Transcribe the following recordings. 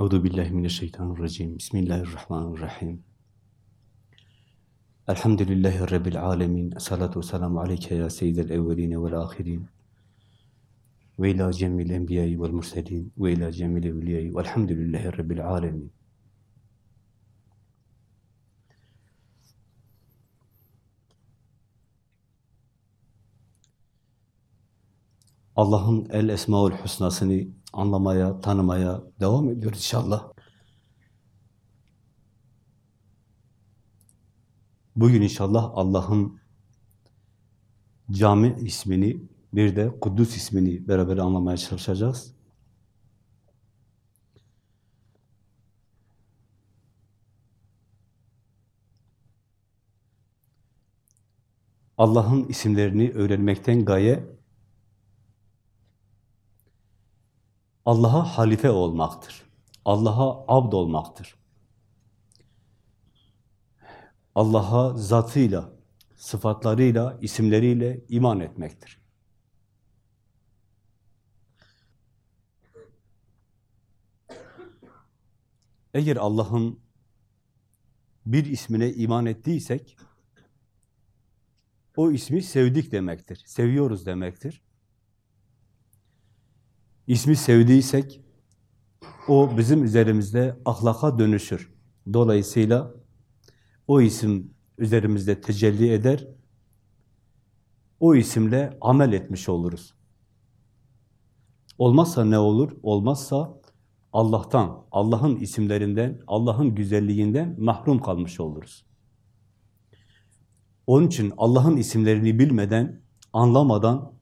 Euzu billahi mineşşeytanirracim. Bismillahirrahmanirrahim. Elhamdülillahi rabbil alamin. Essalatu vesselamu aleyke ya seyyidel evvelin ve'l ahirin. Ve ila cemil enbiya'i ve'l murselin ve ila cemil evliya'i ve'lhamdülillahi rabbil alamin. Allah'ın el esmaül husnasını anlamaya, tanımaya devam ediyoruz inşallah. Bugün inşallah Allah'ın cami ismini, bir de Kudüs ismini beraber anlamaya çalışacağız. Allah'ın isimlerini öğrenmekten gaye, Allah'a halife olmaktır. Allah'a abd olmaktır. Allah'a zatıyla, sıfatlarıyla, isimleriyle iman etmektir. Eğer Allah'ın bir ismine iman ettiysek, o ismi sevdik demektir, seviyoruz demektir. İsmi sevdiysek, o bizim üzerimizde ahlaka dönüşür. Dolayısıyla o isim üzerimizde tecelli eder, o isimle amel etmiş oluruz. Olmazsa ne olur? Olmazsa Allah'tan, Allah'ın isimlerinden, Allah'ın güzelliğinden mahrum kalmış oluruz. Onun için Allah'ın isimlerini bilmeden, anlamadan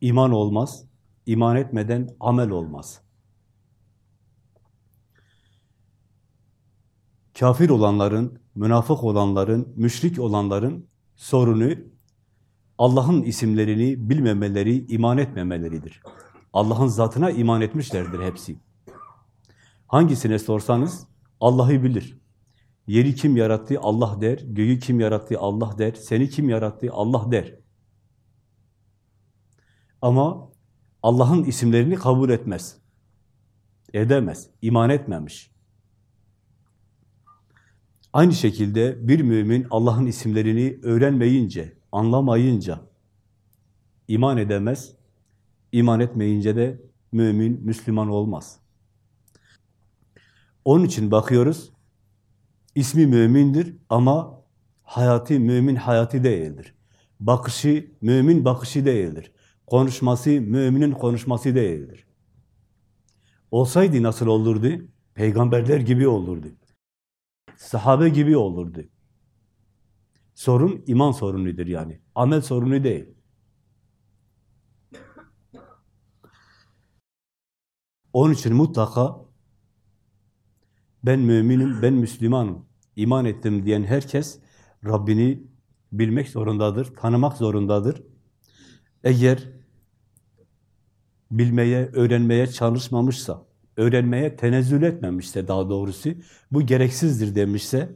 iman olmaz, iman etmeden amel olmaz. Kafir olanların, münafık olanların, müşrik olanların sorunu Allah'ın isimlerini bilmemeleri, iman etmemeleridir. Allah'ın zatına iman etmişlerdir hepsi. Hangisine sorsanız Allah'ı bilir. Yeri kim yarattı? Allah der. Göğü kim yarattı? Allah der. Seni kim yarattı? Allah der. Ama Allah'ın isimlerini kabul etmez. Edemez. İman etmemiş. Aynı şekilde bir mümin Allah'ın isimlerini öğrenmeyince, anlamayınca iman edemez. İman etmeyince de mümin, Müslüman olmaz. Onun için bakıyoruz, ismi mümindir ama hayatı mümin hayatı değildir. Bakışı mümin bakışı değildir. Konuşması müminin konuşması değildir. Olsaydı nasıl olurdu? Peygamberler gibi olurdu. Sahabe gibi olurdu. Sorun iman sorunudur yani. Amel sorunu değil. Onun için mutlaka ben müminim, ben Müslümanım, iman ettim diyen herkes Rabbini bilmek zorundadır, tanımak zorundadır. Eğer bilmeye, öğrenmeye çalışmamışsa, öğrenmeye tenezzül etmemişse daha doğrusu, bu gereksizdir demişse,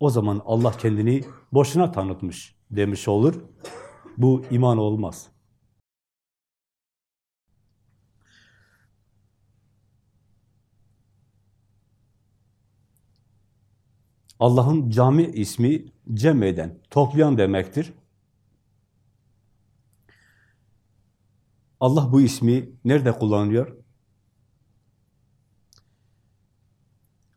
o zaman Allah kendini boşuna tanıtmış demiş olur. Bu iman olmaz. Allah'ın cami ismi cem eden, toplayan demektir. Allah bu ismi nerede kullanıyor?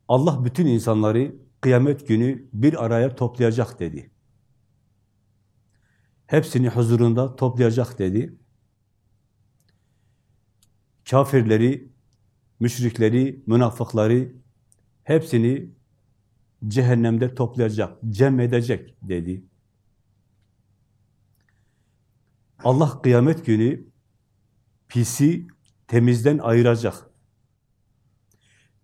Allah bütün insanları kıyamet günü bir araya toplayacak dedi. Hepsini huzurunda toplayacak dedi. Kafirleri, müşrikleri, münafıkları hepsini cehennemde toplayacak, cem edecek dedi. Allah kıyamet günü pisi temizden ayıracak.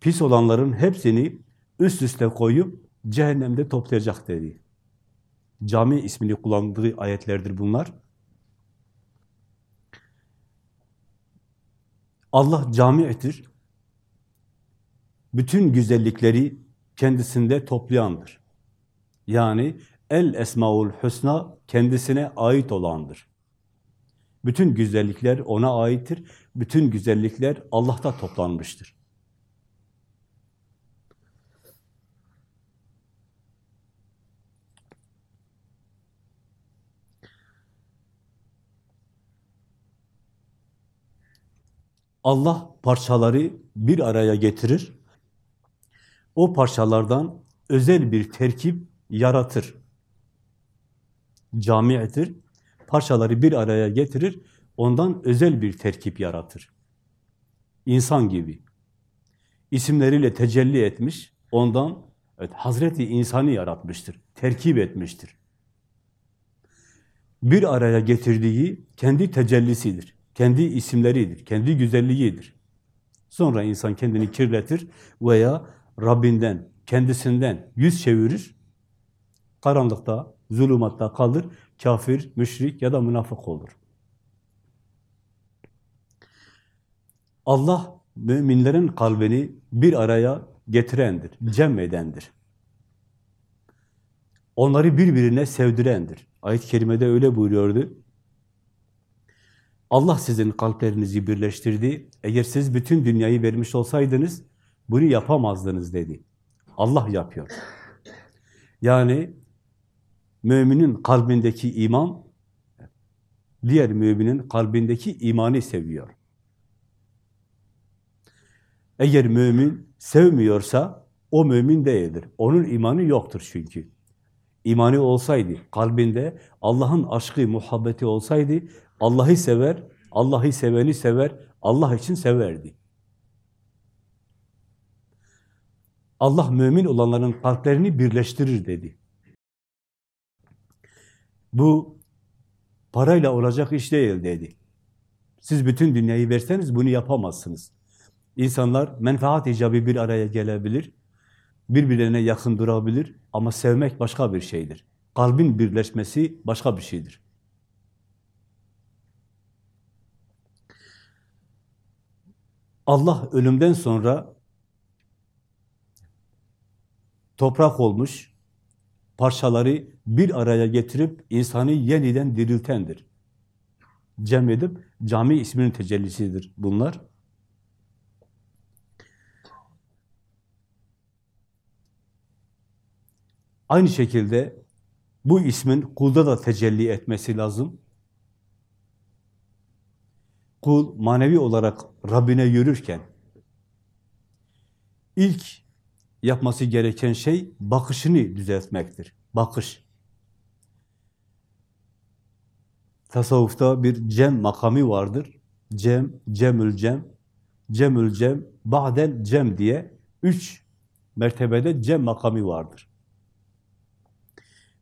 Pis olanların hepsini üst üste koyup cehennemde toplayacak dedi. Cami ismini kullandığı ayetlerdir bunlar. Allah cami etir. Bütün güzellikleri kendisinde toplayandır. Yani el esmaul husna kendisine ait olandır. Bütün güzellikler ona aittir. Bütün güzellikler Allah'ta toplanmıştır. Allah parçaları bir araya getirir. O parçalardan özel bir terkip yaratır. Cami'tir. Parçaları bir araya getirir. Ondan özel bir terkip yaratır. İnsan gibi. İsimleriyle tecelli etmiş. Ondan evet, Hazreti insanı yaratmıştır. Terkip etmiştir. Bir araya getirdiği kendi tecellisidir. Kendi isimleridir. Kendi güzelliğidir. Sonra insan kendini kirletir veya Rabbinden, kendisinden yüz çevirir. Karanlıkta, zulümatta kalır. Kafir, müşrik ya da münafık olur. Allah müminlerin kalbini bir araya getirendir, cem edendir. Onları birbirine sevdirendir. Ayet-i Kerime'de öyle buyuruyordu. Allah sizin kalplerinizi birleştirdi. Eğer siz bütün dünyayı vermiş olsaydınız, bunu yapamazdınız dedi. Allah yapıyor. Yani müminin kalbindeki iman, diğer müminin kalbindeki imanı seviyor. Eğer mümin sevmiyorsa, o mümin değildir. Onun imanı yoktur çünkü. İmanı olsaydı, kalbinde Allah'ın aşkı, muhabbeti olsaydı, Allah'ı sever, Allah'ı seveni sever, Allah için severdi. Allah mümin olanların kalplerini birleştirir dedi. Bu parayla olacak iş değil dedi. Siz bütün dünyayı verseniz bunu yapamazsınız. İnsanlar menfaat icabı bir araya gelebilir, birbirlerine yakın durabilir ama sevmek başka bir şeydir. Kalbin birleşmesi başka bir şeydir. Allah ölümden sonra toprak olmuş, parçaları bir araya getirip insanı yeniden diriltendir. Cem edip cami isminin tecellisidir bunlar. Aynı şekilde bu ismin kulda da tecelli etmesi lazım. Kul manevi olarak Rabbine yürürken ilk yapması gereken şey bakışını düzeltmektir. Bakış. Tasavvufta bir cem makamı vardır. Cem, cemül cem, cemül cem, ba'del cem diye üç mertebede cem makamı vardır.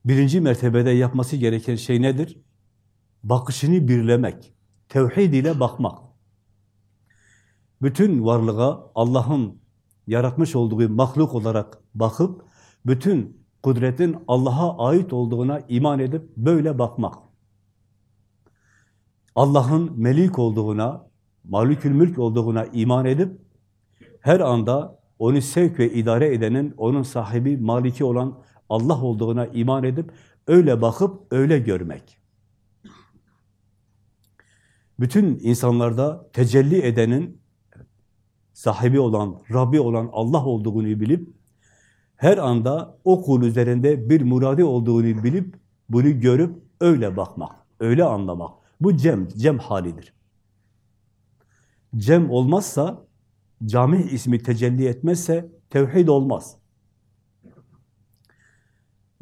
Birinci mertebede yapması gereken şey nedir? Bakışını birlemek, tevhid ile bakmak. Bütün varlığa Allah'ın yaratmış olduğu mahluk olarak bakıp, bütün kudretin Allah'a ait olduğuna iman edip böyle bakmak. Allah'ın melik olduğuna, malikül mülk olduğuna iman edip, her anda onu sevk ve idare edenin, onun sahibi, maliki olan Allah olduğuna iman edip, öyle bakıp, öyle görmek. Bütün insanlarda tecelli edenin, sahibi olan, Rabbi olan Allah olduğunu bilip, her anda o kul üzerinde bir muradi olduğunu bilip, bunu görüp öyle bakmak, öyle anlamak. Bu cem, cem halidir. Cem olmazsa, cami ismi tecelli etmezse tevhid olmaz.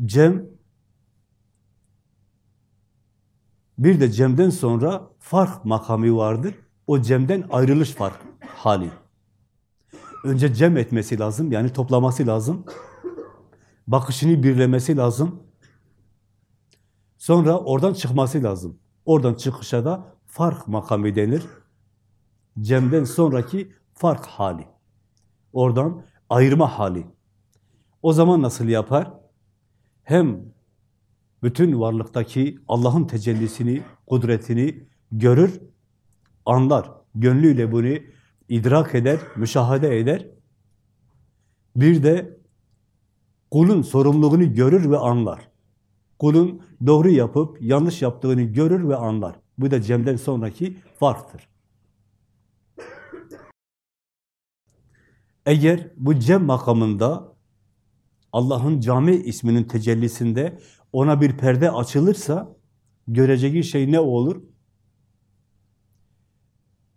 Cem, bir de cemden sonra fark makamı vardır. O cemden ayrılış fark hali. Önce cem etmesi lazım, yani toplaması lazım. Bakışını birlemesi lazım. Sonra oradan çıkması lazım. Oradan çıkışa da fark makamı denir. Cemden sonraki fark hali. Oradan ayırma hali. O zaman nasıl yapar? Hem bütün varlıktaki Allah'ın tecellisini, kudretini görür, anlar. Gönlüyle bunu idrak eder, müşahede eder. Bir de kulun sorumluluğunu görür ve anlar. Kulun doğru yapıp yanlış yaptığını görür ve anlar. Bu da Cem'den sonraki farktır. Eğer bu Cem makamında Allah'ın cami isminin tecellisinde ona bir perde açılırsa göreceği şey ne olur?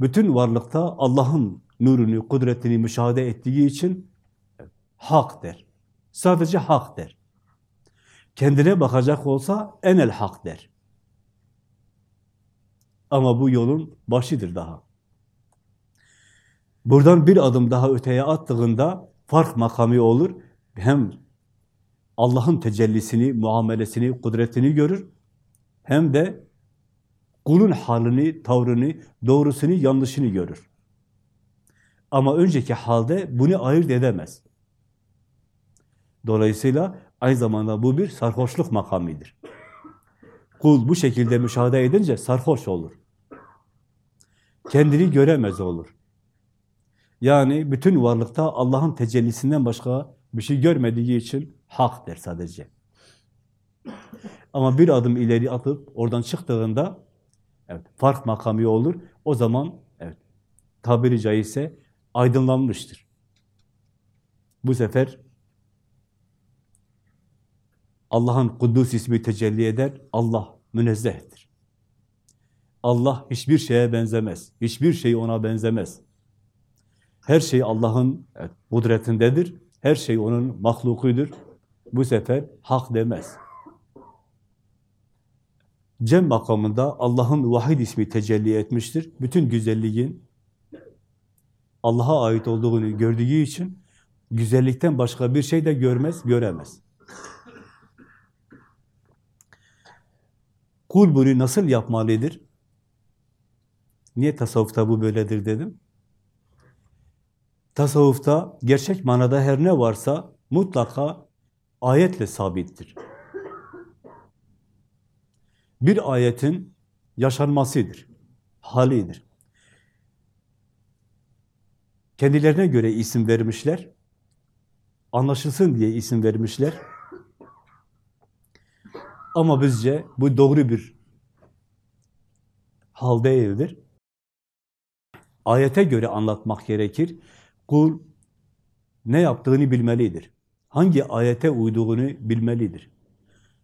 Bütün varlıkta Allah'ın nurunu, kudretini müşahede ettiği için hak der. Sadece hak der. Kendine bakacak olsa enel hak der. Ama bu yolun başıdır daha. Buradan bir adım daha öteye attığında fark makamı olur. Hem Allah'ın tecellisini, muamelesini, kudretini görür. Hem de kulun halini, tavrını, doğrusunu, yanlışını görür. Ama önceki halde bunu ayırt edemez. Dolayısıyla aynı zamanda bu bir sarhoşluk makamidir. Kul bu şekilde müşahede edince sarhoş olur. Kendini göremez olur. Yani bütün varlıkta Allah'ın tecellisinden başka bir şey görmediği için hak der sadece. Ama bir adım ileri atıp oradan çıktığında evet, fark makamı olur. O zaman evet, tabiri caizse aydınlanmıştır. Bu sefer Allah'ın Kuddus ismi tecelli eder. Allah münezzehtir. Allah hiçbir şeye benzemez. Hiçbir şey ona benzemez. Her şey Allah'ın evet, kudretindedir. Her şey onun mahlukudur. Bu sefer hak demez. Cem makamında Allah'ın vahid ismi tecelli etmiştir. Bütün güzelliğin Allah'a ait olduğunu gördüğü için güzellikten başka bir şey de görmez, göremez. Kul bunu nasıl yapmalıdır? Niye tasavvufta bu böyledir dedim? Tasavvufta gerçek manada her ne varsa mutlaka ayetle sabittir. Bir ayetin yaşanmasıdır, halidir. Kendilerine göre isim vermişler, anlaşılsın diye isim vermişler. Ama bizce bu doğru bir hal değildir. Ayete göre anlatmak gerekir. Kul ne yaptığını bilmelidir. Hangi ayete uyduğunu bilmelidir.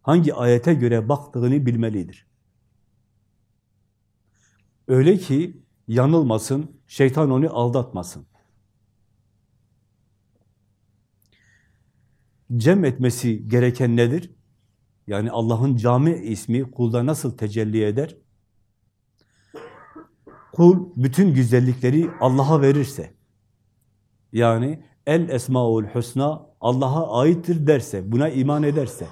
Hangi ayete göre baktığını bilmelidir. Öyle ki yanılmasın, şeytan onu aldatmasın. Cem etmesi gereken nedir? Yani Allah'ın cami ismi kulda nasıl tecelli eder? Kul bütün güzellikleri Allah'a verirse, yani el esmaul husna Allah'a aittir derse, buna iman ederse,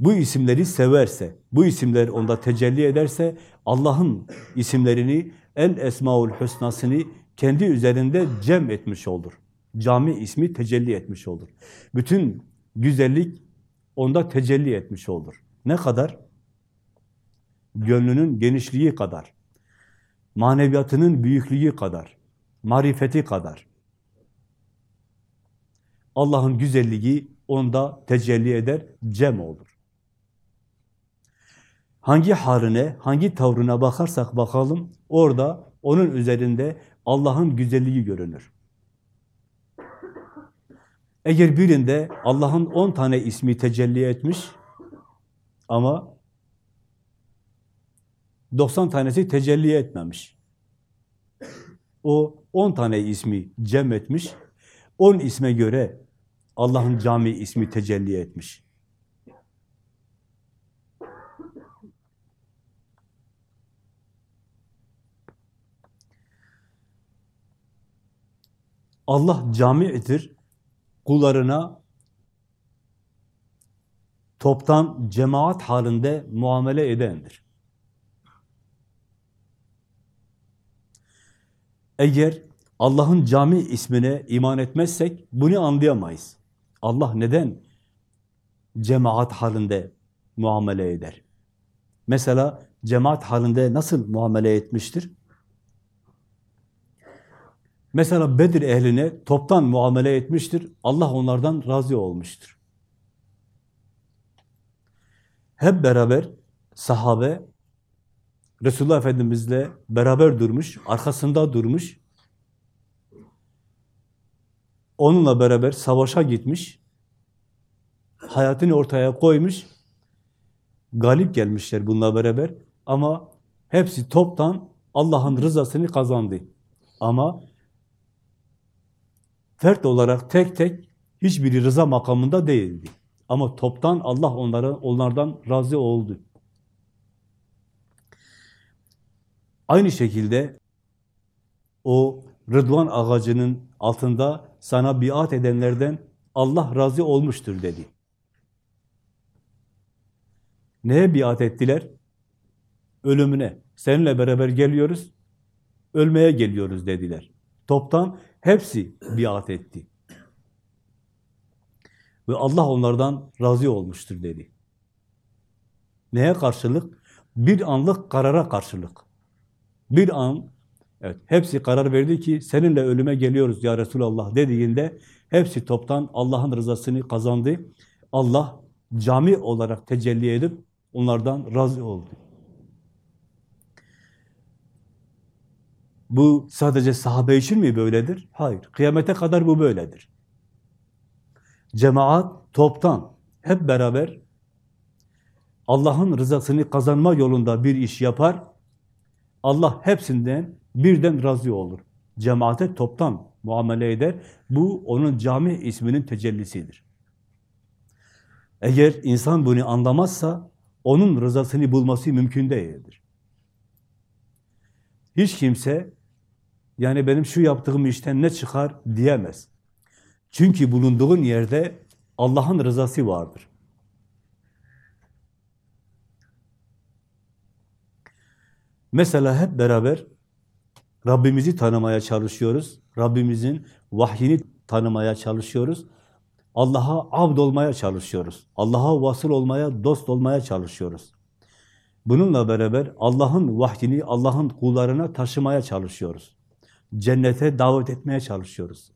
bu isimleri severse, bu isimler onda tecelli ederse, Allah'ın isimlerini, el esmaul husnasını kendi üzerinde cem etmiş olur. Cami ismi tecelli etmiş olur. Bütün güzellik onda tecelli etmiş olur. Ne kadar? Gönlünün genişliği kadar, maneviyatının büyüklüğü kadar, marifeti kadar. Allah'ın güzelliği onda tecelli eder, cem olur. Hangi haline, hangi tavrına bakarsak bakalım, orada onun üzerinde Allah'ın güzelliği görünür. Eğer birinde Allah'ın on tane ismi tecelli etmiş ama 90 tanesi tecelli etmemiş. O 10 tane ismi cem etmiş, 10 isme göre Allah'ın cami ismi tecelli etmiş. Allah camidir, kullarına toptan cemaat halinde muamele edendir. Eğer Allah'ın cami ismine iman etmezsek bunu anlayamayız. Allah neden cemaat halinde muamele eder? Mesela cemaat halinde nasıl muamele etmiştir? Mesela Bedir ehline toptan muamele etmiştir. Allah onlardan razı olmuştur. Hep beraber sahabe Resulullah Efendimizle beraber durmuş, arkasında durmuş. Onunla beraber savaşa gitmiş. Hayatını ortaya koymuş. Galip gelmişler bununla beraber. Ama hepsi toptan Allah'ın rızasını kazandı. Ama fert olarak tek tek hiçbiri rıza makamında değildi. Ama toptan Allah onlara, onlardan razı oldu. Aynı şekilde o Rıdvan ağacının altında sana biat edenlerden Allah razı olmuştur dedi. Neye biat ettiler? Ölümüne. Seninle beraber geliyoruz, ölmeye geliyoruz dediler. Toptan hepsi biat etti. Ve Allah onlardan razı olmuştur dedi. Neye karşılık? Bir anlık karara karşılık. Bir an, evet hepsi karar verdi ki seninle ölüme geliyoruz ya Resulallah dediğinde hepsi toptan Allah'ın rızasını kazandı. Allah cami olarak tecelli edip onlardan razı oldu. Bu sadece sahabe için mi böyledir? Hayır. Kıyamete kadar bu böyledir. Cemaat toptan hep beraber Allah'ın rızasını kazanma yolunda bir iş yapar. Allah hepsinden birden razı olur. Cemaate toptan muamele eder. Bu onun cami isminin tecellisidir. Eğer insan bunu anlamazsa onun rızasını bulması mümkün değildir. Hiç kimse yani benim şu yaptığım işten ne çıkar diyemez. Çünkü bulunduğun yerde Allah'ın rızası vardır. Mesela hep beraber Rabbimizi tanımaya çalışıyoruz. Rabbimizin vahyini tanımaya çalışıyoruz. Allah'a abd olmaya çalışıyoruz. Allah'a vasıl olmaya, dost olmaya çalışıyoruz. Bununla beraber Allah'ın vahyini Allah'ın kullarına taşımaya çalışıyoruz. Cennete davet etmeye çalışıyoruz.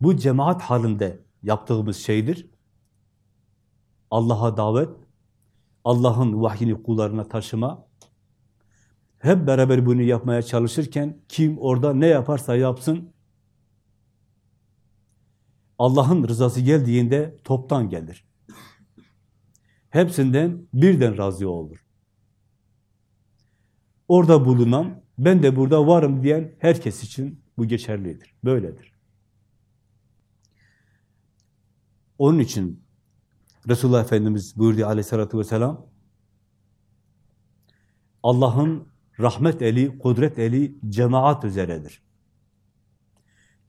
Bu cemaat halinde yaptığımız şeydir. Allah'a davet, Allah'ın vahyini kullarına taşıma. Hep beraber bunu yapmaya çalışırken kim orada ne yaparsa yapsın Allah'ın rızası geldiğinde toptan gelir. Hepsinden birden razı olur. Orada bulunan, ben de burada varım diyen herkes için bu geçerlidir. Böyledir. Onun için Resulullah Efendimiz buyurdu aleyhissalatü vesselam, Allah'ın rahmet eli, kudret eli cemaat üzeredir.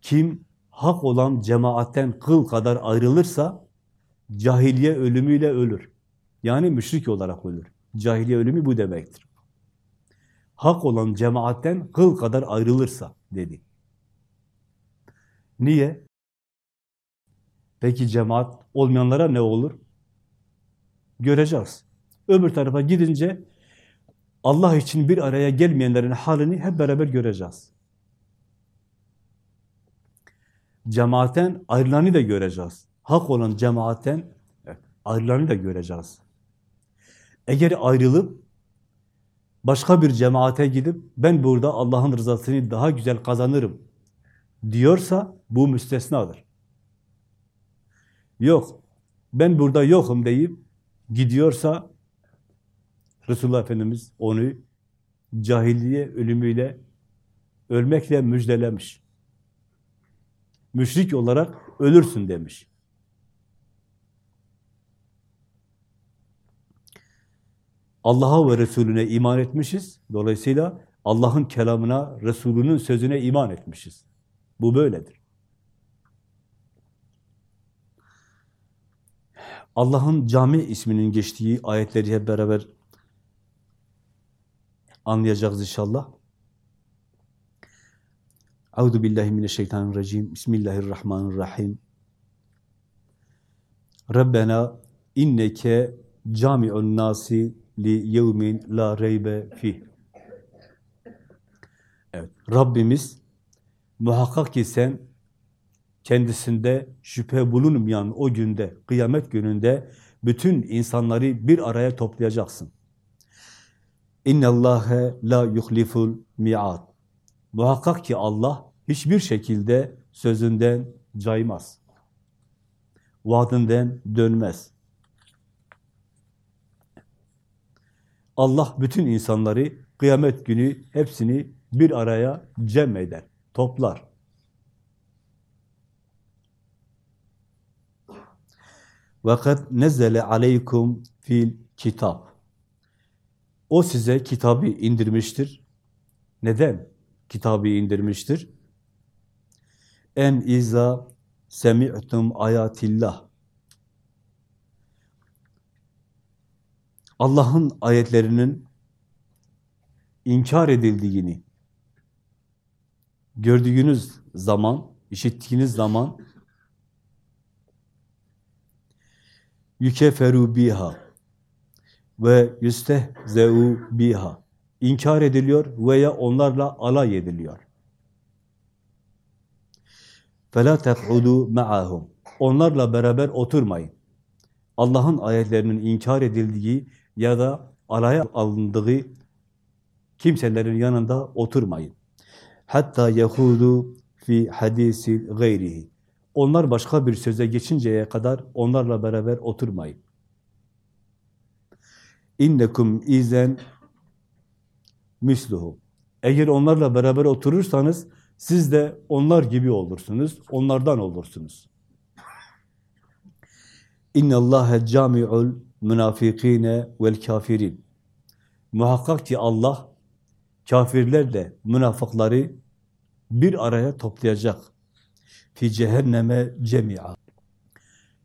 Kim hak olan cemaatten kıl kadar ayrılırsa, cahiliye ölümüyle ölür. Yani müşrik olarak ölür. Cahiliye ölümü bu demektir. Hak olan cemaatten kıl kadar ayrılırsa dedi. Niye? Peki cemaat olmayanlara ne olur? Göreceğiz. Öbür tarafa gidince Allah için bir araya gelmeyenlerin halini hep beraber göreceğiz. Cemaatten ayrılanı da göreceğiz. Hak olan cemaatten ayrılanı da göreceğiz. Eğer ayrılıp başka bir cemaate gidip ben burada Allah'ın rızasını daha güzel kazanırım diyorsa bu müstesnadır. Yok, ben burada yokum deyip gidiyorsa Resulullah Efendimiz onu cahiliye ölümüyle ölmekle müjdelemiş. Müşrik olarak ölürsün demiş. Allah'a ve Resulüne iman etmişiz. Dolayısıyla Allah'ın kelamına, Resulünün sözüne iman etmişiz. Bu böyledir. Allah'ın cami isminin geçtiği ayetleri hep beraber anlayacağız inşallah. Euzu billahi mineşşeytanirracim. Bismillahirrahmanirrahim. Rabbena inneke cami'un nasi li yevmin la reybe fih. Evet, Rabbimiz muhakkak ki sen kendisinde şüphe bulunmayan o günde, kıyamet gününde bütün insanları bir araya toplayacaksın. İnne Allahe la yuhliful mi'ad. Muhakkak ki Allah hiçbir şekilde sözünden caymaz. Vaadinden dönmez. Allah bütün insanları kıyamet günü hepsini bir araya cem eder, toplar. Vakat nezele aleykum fil kitap. O size kitabı indirmiştir. Neden kitabı indirmiştir? En iza semi'tum ayatillah. Allah'ın ayetlerinin inkar edildiğini gördüğünüz zaman, işittiğiniz zaman yükeferu biha ve yüstehzeu biha inkar ediliyor veya onlarla alay ediliyor. فَلَا تَقْعُدُوا مَعَهُمْ Onlarla beraber oturmayın. Allah'ın ayetlerinin inkar edildiği ya da alaya alındığı kimselerin yanında oturmayın. Hatta yehudu fi hadisi gayrihi. Onlar başka bir söze geçinceye kadar onlarla beraber oturmayın. İnnekum izen misluhu. Eğer onlarla beraber oturursanız siz de onlar gibi olursunuz, onlardan olursunuz. İnne Allahe cami'ul münafikine vel kafirin. Muhakkak ki Allah kafirlerle münafıkları bir araya toplayacak. Fi cehenneme cemi'a.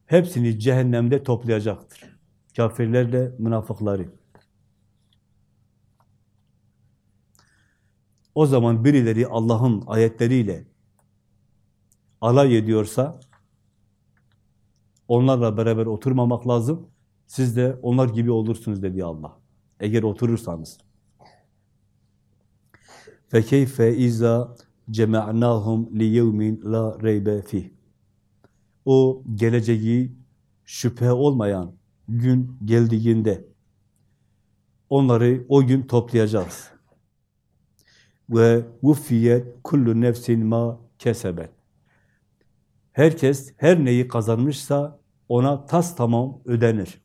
Hepsini cehennemde toplayacaktır. Kafirlerle münafıkları. O zaman birileri Allah'ın ayetleriyle alay ediyorsa onlarla beraber oturmamak lazım. Siz de onlar gibi olursunuz dedi Allah. Eğer oturursanız. فَكَيْفَ اِذَا جَمَعْنَاهُمْ لِيَوْمٍ لَا رَيْبَ فِيهِ O geleceği şüphe olmayan gün geldiğinde onları o gün toplayacağız ve vuffiyet kullu nefsin ma kesebet. Herkes her neyi kazanmışsa ona tas tamam ödenir.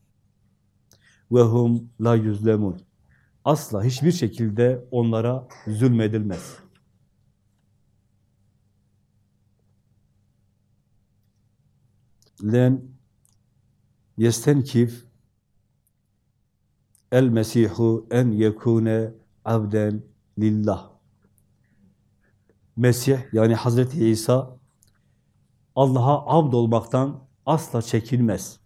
Ve hum la yüzlemun. Asla hiçbir şekilde onlara zulmedilmez. Len yestenkif el mesihu en yekune abden lillah. Mesih yani Hazreti İsa Allah'a abd olmaktan asla çekinmez.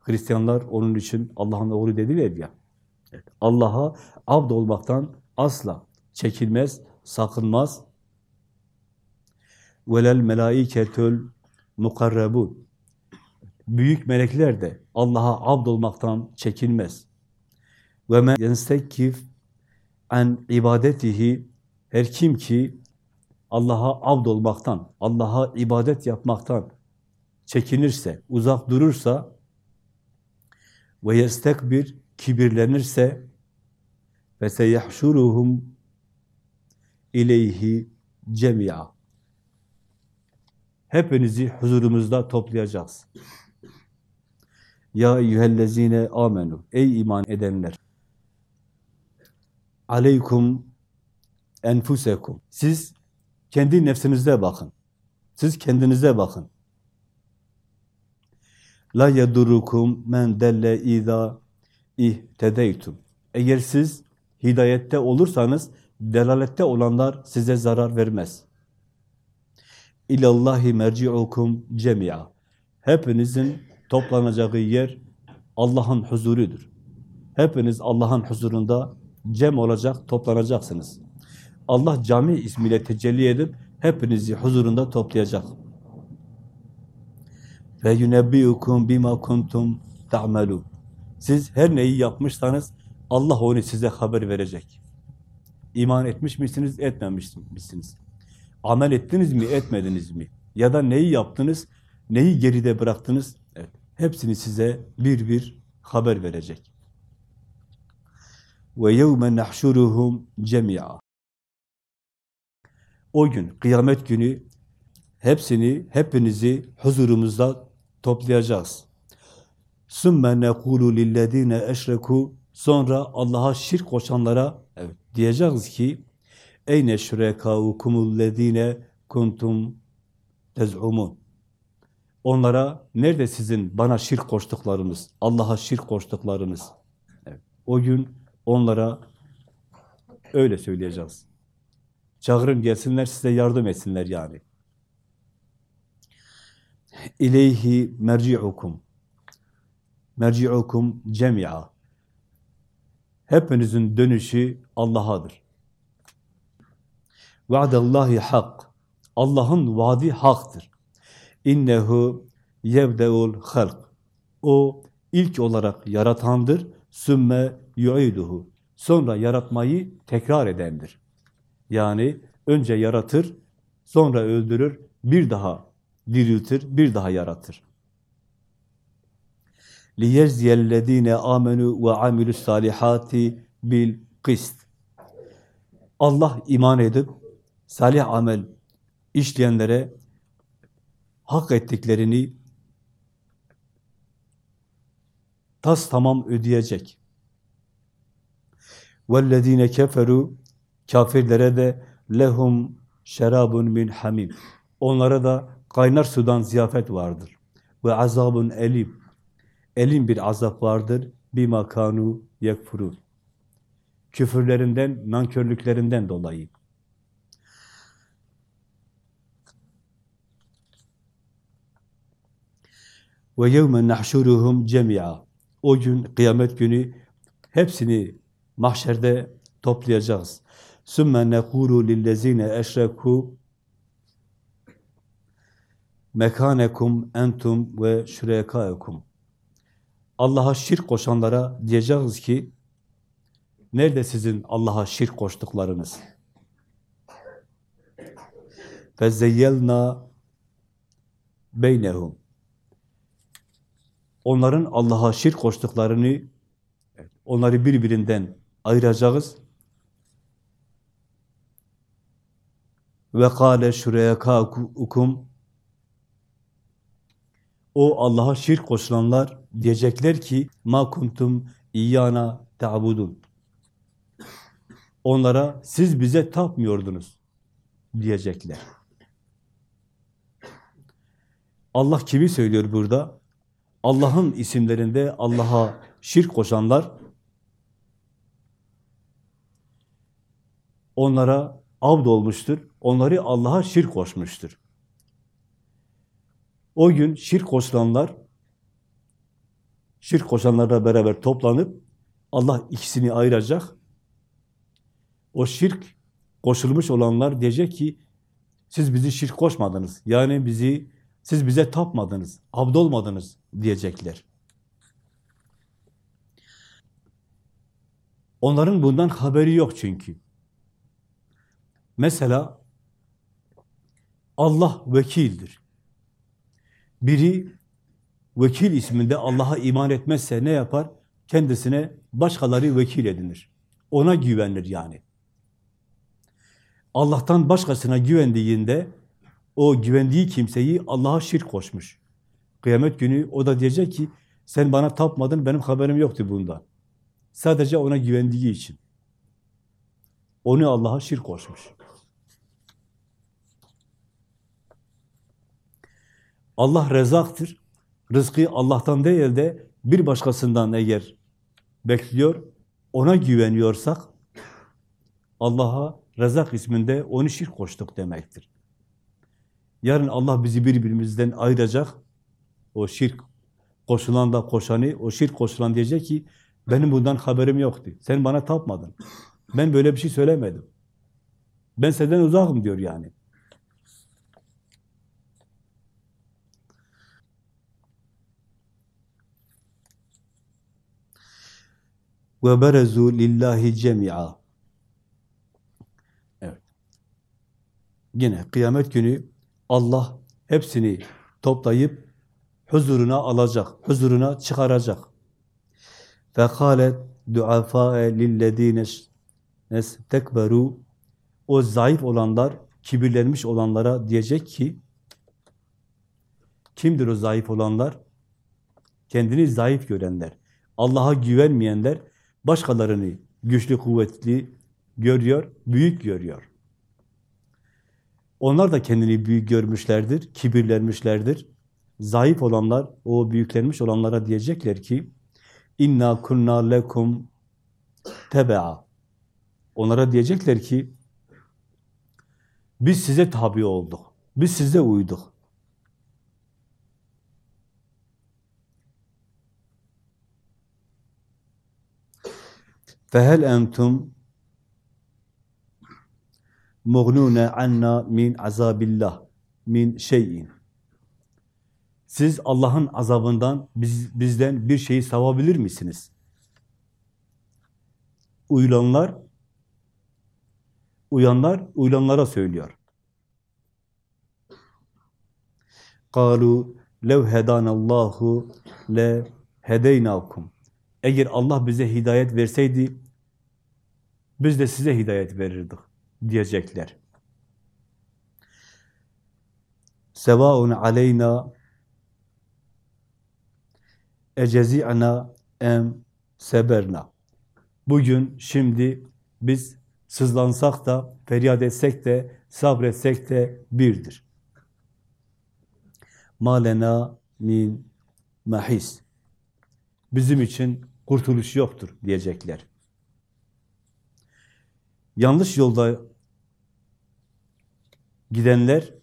Hristiyanlar onun için Allah'ın oğlu dediler ya. Evet, Allah'a abd olmaktan asla çekilmez, sakınmaz. Velel melaiketül mukarrabun. Büyük melekler de Allah'a abd olmaktan çekinmez. Ve men yenstekif an ibadetihi her kim ki Allah'a abd olmaktan, Allah'a ibadet yapmaktan çekinirse, uzak durursa ve yestekbir, kibirlenirse ve seyahşuruhum ileyhi cemi'a. Hepinizi huzurumuzda toplayacağız. Ya eyyühellezine amenu. Ey iman edenler. Aleykum enfusekum. Siz kendi nefsinize bakın. Siz kendinize bakın. La yedurukum men delle iza ihtedeytum. Eğer siz hidayette olursanız delalette olanlar size zarar vermez. İlallahi merci'ukum cemi'a. Hepinizin toplanacağı yer Allah'ın huzurudur. Hepiniz Allah'ın huzurunda cem olacak, toplanacaksınız. Allah cami ismiyle tecelli edip hepinizi huzurunda toplayacak. Ve yunebbiukum bima kuntum ta'melun. Siz her neyi yapmışsanız Allah onu size haber verecek. İman etmiş misiniz, etmemiş misiniz? Amel ettiniz mi, etmediniz mi? Ya da neyi yaptınız, neyi geride bıraktınız? Evet, hepsini size bir bir haber verecek. Ve yevme nahşuruhum cemi'a. O gün, kıyamet günü hepsini, hepinizi huzurumuzda toplayacağız. Sümme nekulu lillezine eşreku sonra Allah'a şirk koşanlara evet, diyeceğiz ki eyne şurekaukumul lezine kuntum tezumun onlara nerede sizin bana şirk koştuklarınız, Allah'a şirk koştuklarınız? Evet. O gün onlara öyle söyleyeceğiz. Çağırın gelsinler size yardım etsinler yani. İleyhi merci'ukum. Merci'ukum cemi'a. Hepinizin dönüşü Allah'adır. Va'dallahi hak. Allah'ın vaadi haktır. İnnehu yebdeul halk. O ilk olarak yaratandır. Sümme yu'iduhu. Sonra yaratmayı tekrar edendir. Yani önce yaratır, sonra öldürür, bir daha diriltir, bir daha yaratır. لِيَجْزِيَ الَّذ۪ينَ آمَنُوا وَعَمِلُوا الصَّالِحَاتِ بِالْقِسْطِ Allah iman edip salih amel işleyenlere hak ettiklerini tas tamam ödeyecek. وَالَّذ۪ينَ كَفَرُوا Kafirlere de lehum şerabun min hamim. Onlara da kaynar sudan ziyafet vardır. Ve azabun elim. Elim bir azap vardır. Bima kanu yekfurun. Küfürlerinden, nankörlüklerinden dolayı. Ve yevme nahşuruhum cemi'a. O gün, kıyamet günü hepsini mahşerde toplayacağız. Sümme nekulu lillezine eşreku mekanekum entum ve şurekaekum. Allah'a şirk koşanlara diyeceğiz ki nerede sizin Allah'a şirk koştuklarınız? Ve Fezeyyelna beynehum. Onların Allah'a şirk koştuklarını onları birbirinden ayıracağız. Ve kâle şureyekâkum o Allah'a şirk koşulanlar diyecekler ki ma kuntum iyyana ta'budun. Onlara siz bize tapmıyordunuz diyecekler. Allah kimi söylüyor burada? Allah'ın isimlerinde Allah'a şirk koşanlar onlara avd olmuştur. Onları Allah'a şirk koşmuştur. O gün şirk koşulanlar, şirk koşanlarla beraber toplanıp Allah ikisini ayıracak. O şirk koşulmuş olanlar diyecek ki siz bizi şirk koşmadınız. Yani bizi siz bize tapmadınız, abdolmadınız diyecekler. Onların bundan haberi yok çünkü. Mesela Allah vekildir. Biri vekil isminde Allah'a iman etmezse ne yapar? Kendisine başkaları vekil edinir. Ona güvenir yani. Allah'tan başkasına güvendiğinde o güvendiği kimseyi Allah'a şirk koşmuş. Kıyamet günü o da diyecek ki sen bana tapmadın, benim haberim yoktu bundan. Sadece ona güvendiği için. Onu Allah'a şirk koşmuş. Allah rezaktır. Rızkı Allah'tan değil de bir başkasından eğer bekliyor, ona güveniyorsak Allah'a rezak isminde onu şirk koştuk demektir. Yarın Allah bizi birbirimizden ayıracak. O şirk koşulan da koşanı, o şirk koşulan diyecek ki benim bundan haberim yoktu. Sen bana tapmadın. Ben böyle bir şey söylemedim. Ben senden uzakım diyor yani. Ve berezu lillahi cemi'a. Evet. Yine kıyamet günü Allah hepsini toplayıp huzuruna alacak, huzuruna çıkaracak. Ve kâlet duafâe lillezîne nestekberu o zayıf olanlar, kibirlenmiş olanlara diyecek ki kimdir o zayıf olanlar? Kendini zayıf görenler, Allah'a güvenmeyenler, başkalarını güçlü, kuvvetli görüyor, büyük görüyor. Onlar da kendini büyük görmüşlerdir, kibirlenmişlerdir. Zayıf olanlar, o büyüklenmiş olanlara diyecekler ki, inna kunna lekum tebe'a. Onlara diyecekler ki, biz size tabi olduk, biz size uyduk. Fehel entum mugnune anna min azabillah min şeyin. Siz Allah'ın azabından biz, bizden bir şeyi savabilir misiniz? Uyulanlar, uyanlar, uyulanlara söylüyor. Kalu lev hedanallahu le hedeynakum. Eğer Allah bize hidayet verseydi, biz de size hidayet verirdik diyecekler. Sevaun aleyna ecezi'na em seberna. Bugün, şimdi biz sızlansak da, feryat etsek de, sabretsek de birdir. Malena min mahis. Bizim için kurtuluş yoktur diyecekler. Yanlış yolda gidenler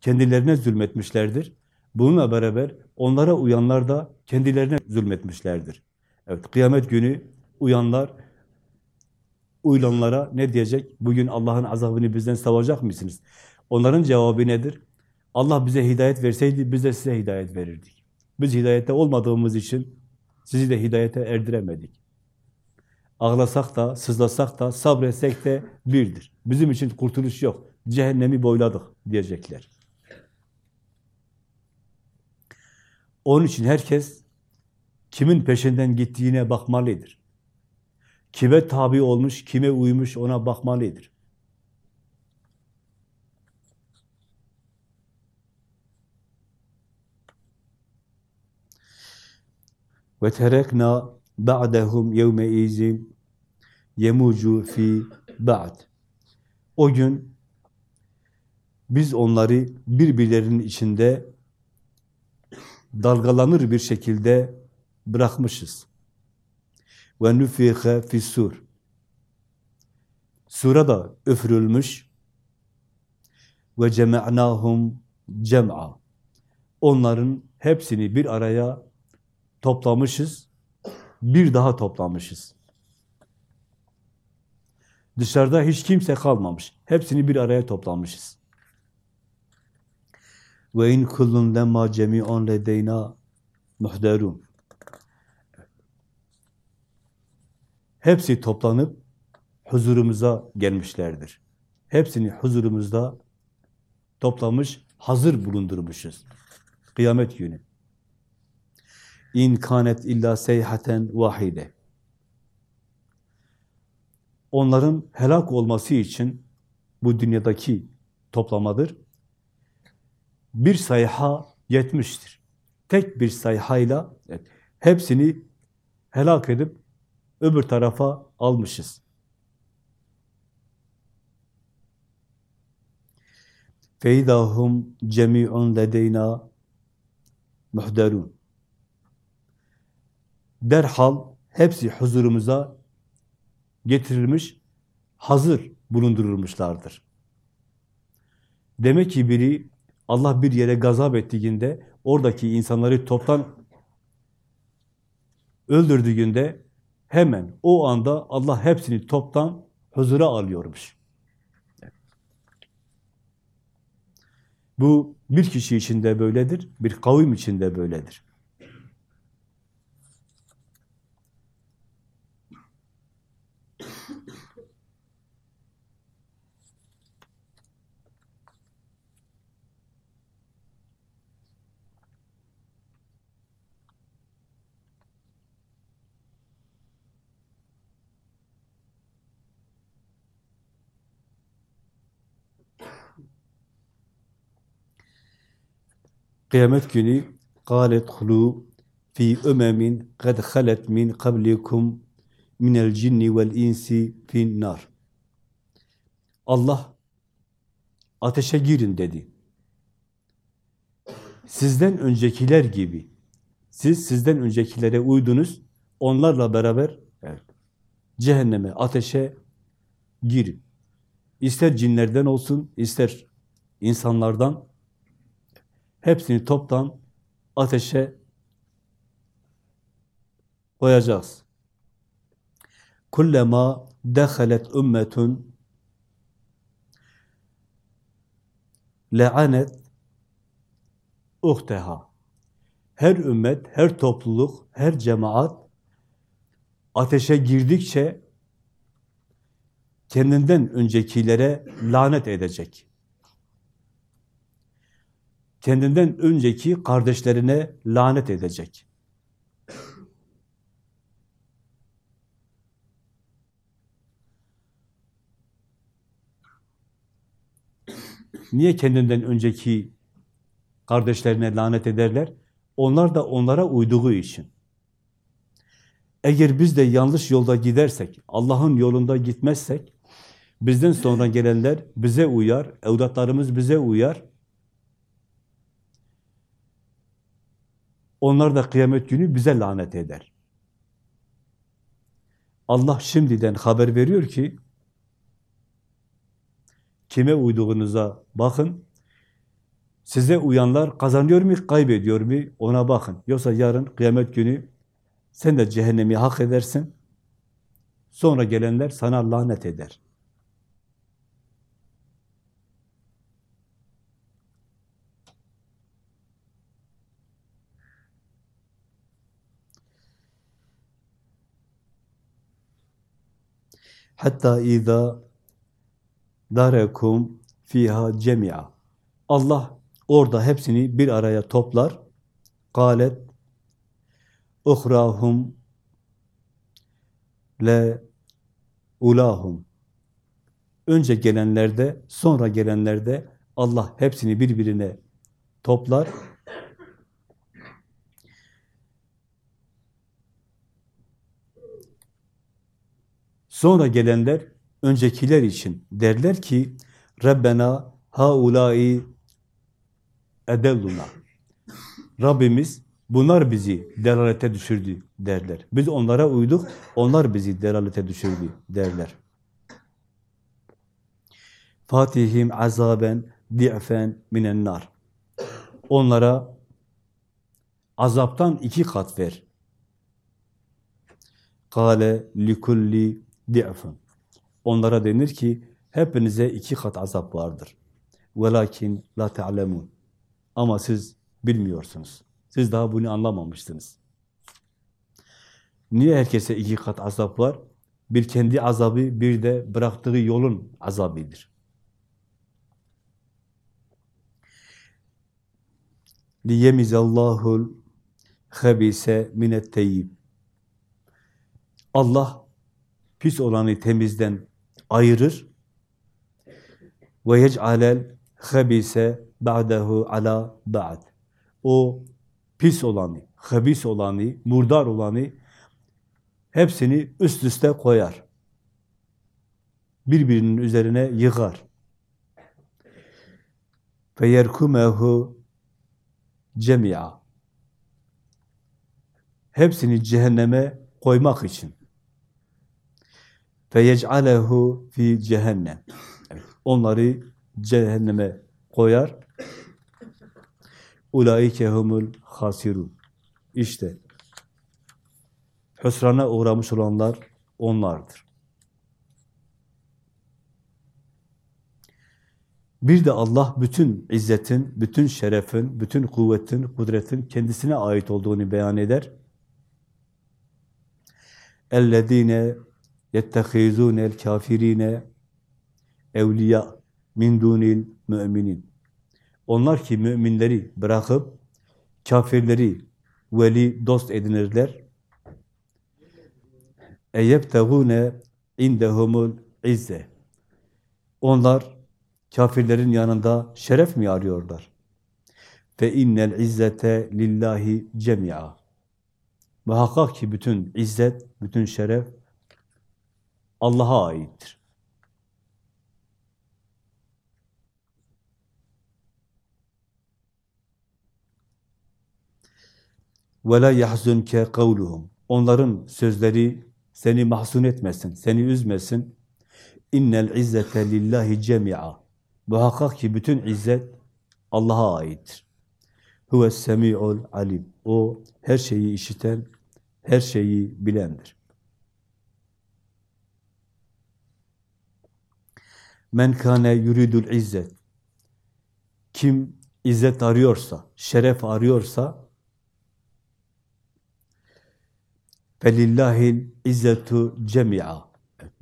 kendilerine zulmetmişlerdir. Bununla beraber onlara uyanlar da kendilerine zulmetmişlerdir. Evet, kıyamet günü uyanlar, uyulanlara ne diyecek? Bugün Allah'ın azabını bizden savacak mısınız? Onların cevabı nedir? Allah bize hidayet verseydi biz de size hidayet verirdik. Biz hidayette olmadığımız için sizi de hidayete erdiremedik. Ağlasak da, sızlasak da, sabretsek de birdir. Bizim için kurtuluş yok. Cehennemi boyladık diyecekler. Onun için herkes kimin peşinden gittiğine bakmalıdır. Kime tabi olmuş, kime uymuş ona bakmalıdır. Ve terekna ba'dehum yevme izin yemucu fi ba'd. O gün biz onları birbirlerinin içinde dalgalanır bir şekilde bırakmışız. Ve nüfihe fissur. Sura da üfürülmüş. Ve cema'nahum cem'a. Onların hepsini bir araya toplamışız. Bir daha toplamışız. Dışarıda hiç kimse kalmamış. Hepsini bir araya toplamışız. Ve in kullun lemma cemi'un ledeyna muhderun. Hepsi toplanıp huzurumuza gelmişlerdir. Hepsini huzurumuzda toplamış, hazır bulundurmuşuz. Kıyamet günü. İn kanet illa seyhaten vahide. Onların helak olması için bu dünyadaki toplamadır. Bir sayha yetmiştir. Tek bir sayhayla hepsini helak edip öbür tarafa almışız. Feydahum cemi'un ledeyna muhderun. Derhal hepsi huzurumuza getirilmiş, hazır bulundurulmuşlardır. Demek ki biri Allah bir yere gazap ettiğinde, oradaki insanları toptan öldürdüğünde hemen o anda Allah hepsini toptan huzura alıyormuş. Bu bir kişi için de böyledir, bir kavim için de böyledir. Kıyamet günü قَالَتْ خُلُوا fi ömemin kad halet min kablikum minel cinni vel insi fin nar. Allah ateşe girin dedi. Sizden öncekiler gibi. Siz sizden öncekilere uydunuz. Onlarla beraber evet, cehenneme, ateşe girin. İster cinlerden olsun, ister insanlardan hepsini toptan ateşe koyacağız. Kullema dehalet ümmetun le'anet uhteha. Her ümmet, her topluluk, her cemaat ateşe girdikçe kendinden öncekilere lanet edecek. Kendinden önceki kardeşlerine lanet edecek. Niye kendinden önceki kardeşlerine lanet ederler? Onlar da onlara uyduğu için. Eğer biz de yanlış yolda gidersek, Allah'ın yolunda gitmezsek, bizden sonra gelenler bize uyar, evlatlarımız bize uyar. Onlar da kıyamet günü bize lanet eder. Allah şimdiden haber veriyor ki, kime uyduğunuza bakın, size uyanlar kazanıyor mu, kaybediyor mu ona bakın. Yoksa yarın kıyamet günü sen de cehennemi hak edersin. Sonra gelenler sana lanet eder. Hatta izâ darekum fiha cemi'a. Allah orada hepsini bir araya toplar. Galet uhrahum le ulahum. Önce gelenlerde, sonra gelenlerde Allah hepsini birbirine toplar. Sonra gelenler öncekiler için derler ki Rabbena haulai edelluna. Rabbimiz bunlar bizi delalete düşürdü derler. Biz onlara uyduk, onlar bizi delalete düşürdü derler. Fatihim azaben di'fen minen nar. Onlara azaptan iki kat ver. Kale likulli di'fun. Onlara denir ki hepinize iki kat azap vardır. Velakin la te'alemun. Ama siz bilmiyorsunuz. Siz daha bunu anlamamışsınız. Niye herkese iki kat azap var? Bir kendi azabı, bir de bıraktığı yolun azabıdır. liyemizallahul habise minet teyyib. Allah pis olanı temizden ayırır ve yec'alel habise ba'dahu ala ba'd. O pis olanı, habis olanı, murdar olanı hepsini üst üste koyar. Birbirinin üzerine yıkar. Yerkumehu cemia. Hepsini cehenneme koymak için Ve yec'alehu fi cehennem. Onları cehenneme koyar. Ulaike humul hasirun. İşte hüsrana uğramış olanlar onlardır. Bir de Allah bütün izzetin, bütün şerefin, bütün kuvvetin, kudretin kendisine ait olduğunu beyan eder. اَلَّذ۪ينَ يَتَّخِذُونَ الْكَافِر۪ينَ evliya min dunil müminin. Onlar ki müminleri bırakıp kafirleri veli dost edinirler. Eyebtegune indehumul izze. Onlar kafirlerin yanında şeref mi arıyorlar? Fe innel izzete lillahi cemia. Muhakkak ki bütün izzet, bütün şeref Allah'a aittir. وَلَا يَحْزُنْكَ قَوْلُهُمْ Onların sözleri seni mahzun etmesin, seni üzmesin. اِنَّ الْعِزَّةَ لِلّٰهِ جَمِعًا Muhakkak ki bütün izzet Allah'a aittir. Huve semi'ul alim. O her şeyi işiten, her şeyi bilendir. Men kâne yuridul izzet. Kim izzet arıyorsa, şeref arıyorsa felillahil izzetu cemi'a.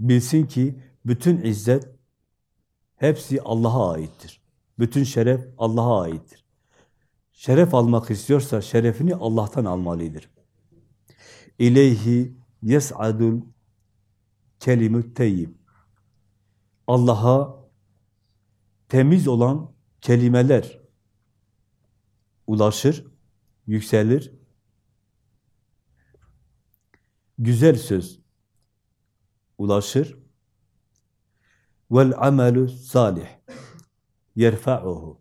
Bilsin ki bütün izzet hepsi Allah'a aittir. Bütün şeref Allah'a aittir. Şeref almak istiyorsa şerefini Allah'tan almalıdır. İleyhi yes'adul kelimü teyyib. Allah'a temiz olan kelimeler ulaşır, yükselir. Güzel söz ulaşır. Vel amelu salih yerfa'uhu.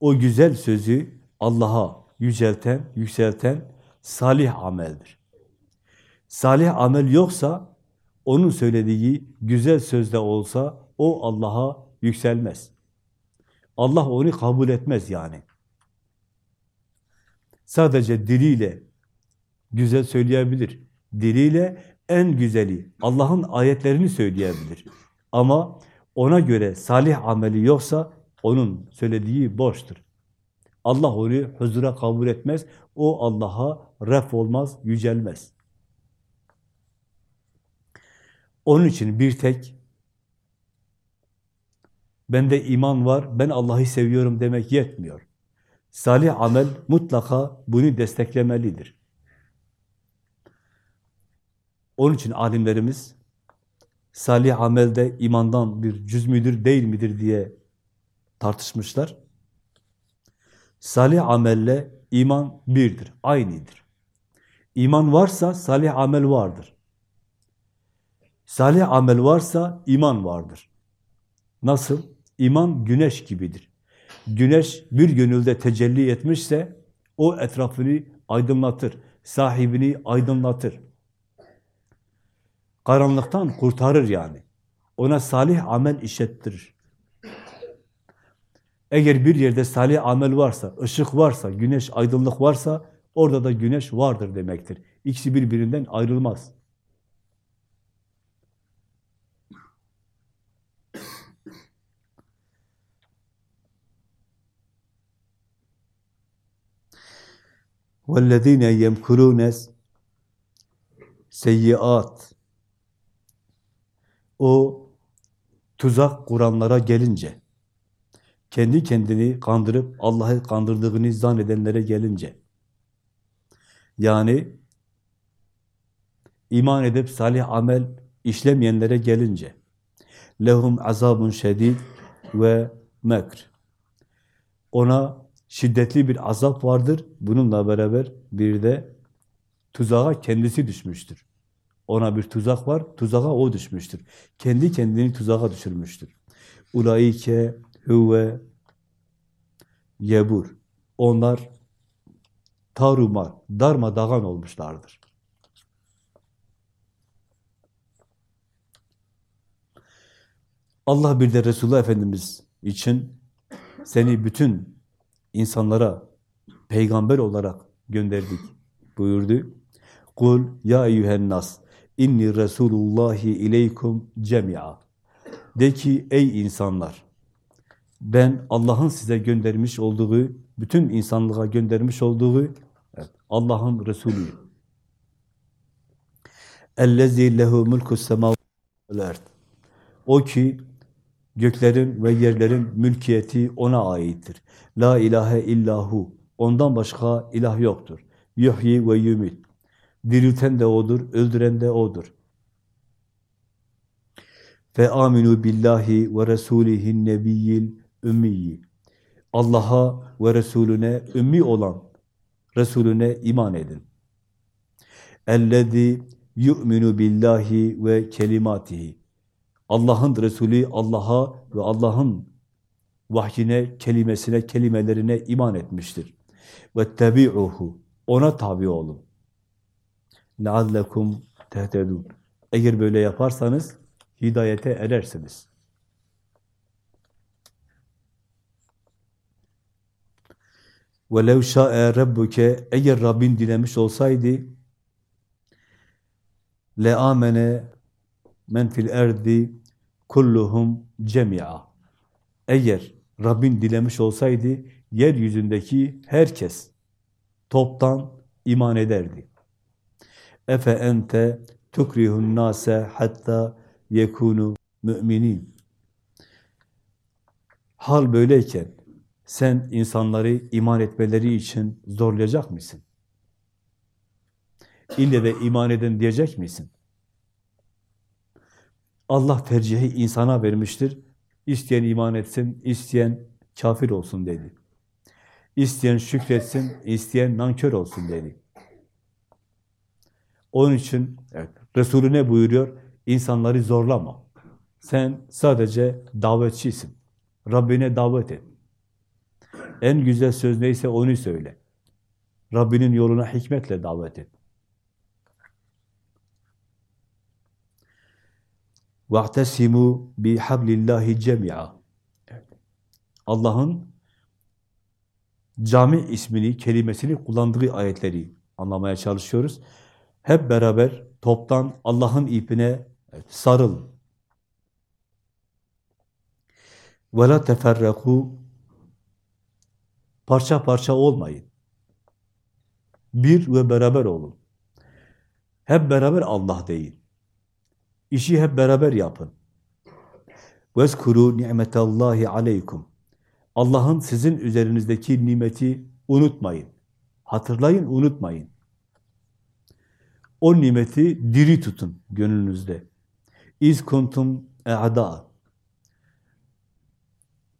O güzel sözü Allah'a yücelten, yükselten salih ameldir. Salih amel yoksa onun söylediği güzel sözde olsa o Allah'a yükselmez. Allah onu kabul etmez yani. Sadece diliyle güzel söyleyebilir. Diliyle en güzeli Allah'ın ayetlerini söyleyebilir. Ama ona göre salih ameli yoksa onun söylediği boştur. Allah onu huzura kabul etmez. O Allah'a ref olmaz, yücelmez. Onun için bir tek bende iman var, ben Allah'ı seviyorum demek yetmiyor. Salih amel mutlaka bunu desteklemelidir. Onun için alimlerimiz salih amelde imandan bir cüz müdür, değil midir diye tartışmışlar. Salih amelle iman birdir, aynıdır. İman varsa salih amel vardır. Salih amel varsa iman vardır. Nasıl? İman güneş gibidir. Güneş bir gönülde tecelli etmişse o etrafını aydınlatır, sahibini aydınlatır. Karanlıktan kurtarır yani. Ona salih amel işlettirir. Eğer bir yerde salih amel varsa, ışık varsa, güneş, aydınlık varsa orada da güneş vardır demektir. İkisi birbirinden ayrılmaz. وَالَّذ۪ينَ يَمْكُرُونَ seyyiat o tuzak kuranlara gelince kendi kendini kandırıp Allah'ı kandırdığını zannedenlere gelince, yani iman edip salih amel işlemeyenlere gelince, lehum azabun şedid ve mekr. Ona şiddetli bir azap vardır. Bununla beraber bir de tuzağa kendisi düşmüştür. Ona bir tuzak var, tuzağa o düşmüştür. Kendi kendini tuzağa düşürmüştür. Ulaike huve yebur. Onlar tarumar, darmadağın olmuşlardır. Allah bir de Resulullah Efendimiz için seni bütün insanlara peygamber olarak gönderdik buyurdu. Kul ya eyyühennas inni resulullahi ileykum cemi'a. De ki ey insanlar ben Allah'ın size göndermiş olduğu, bütün insanlığa göndermiş olduğu evet, Allah'ın Resulüyüm. Ellezî lehu mulkus semâvâti vel O ki göklerin ve yerlerin mülkiyeti ona aittir. La ilahe illahu. Ondan başka ilah yoktur. Yuhyi ve yumit. Dirilten de O'dur, öldüren de O'dur. Fe aminu billahi ve rasulihin nebiyyil ümmiyi. Allah'a ve Resulüne ümmi olan Resulüne iman edin. Ellezî yu'minu billahi ve kelimatihi. Allah'ın Resulü Allah'a ve Allah'ın vahyine, kelimesine, kelimelerine iman etmiştir. Ve tebi'uhu. Ona tabi olun. لَعَلَّكُمْ تَهْتَدُونَ Eğer böyle yaparsanız hidayete erersiniz. وَلَوْ شَاءَ رَبُّكَ Eğer Rabbin dilemiş olsaydı لَآمَنَ men fil erdi kulluhum cemi'a. Eğer Rabbin dilemiş olsaydı yeryüzündeki herkes toptan iman ederdi. Efe ente tukrihun nase hatta yekunu müminin. Hal böyleyken sen insanları iman etmeleri için zorlayacak mısın? İlle de iman edin diyecek misin? Allah tercihi insana vermiştir. İsteyen iman etsin, isteyen kafir olsun dedi. İsteyen şükretsin, isteyen nankör olsun dedi. Onun için evet, Resulü ne buyuruyor? İnsanları zorlama. Sen sadece davetçisin. Rabbine davet et. En güzel söz neyse onu söyle. Rabbinin yoluna hikmetle davet et. وَاَعْتَسِمُوا بِحَبْلِ اللّٰهِ جَمِعًا Allah'ın cami ismini, kelimesini kullandığı ayetleri anlamaya çalışıyoruz. Hep beraber toptan Allah'ın ipine sarıl. وَلَا تَفَرَّقُوا Parça parça olmayın. Bir ve beraber olun. Hep beraber Allah değil. İşi hep beraber yapın. وَذْكُرُوا نِعْمَةَ اللّٰهِ عَلَيْكُمْ Allah'ın sizin üzerinizdeki nimeti unutmayın. Hatırlayın, unutmayın. O nimeti diri tutun gönlünüzde. İz kuntum e'ada.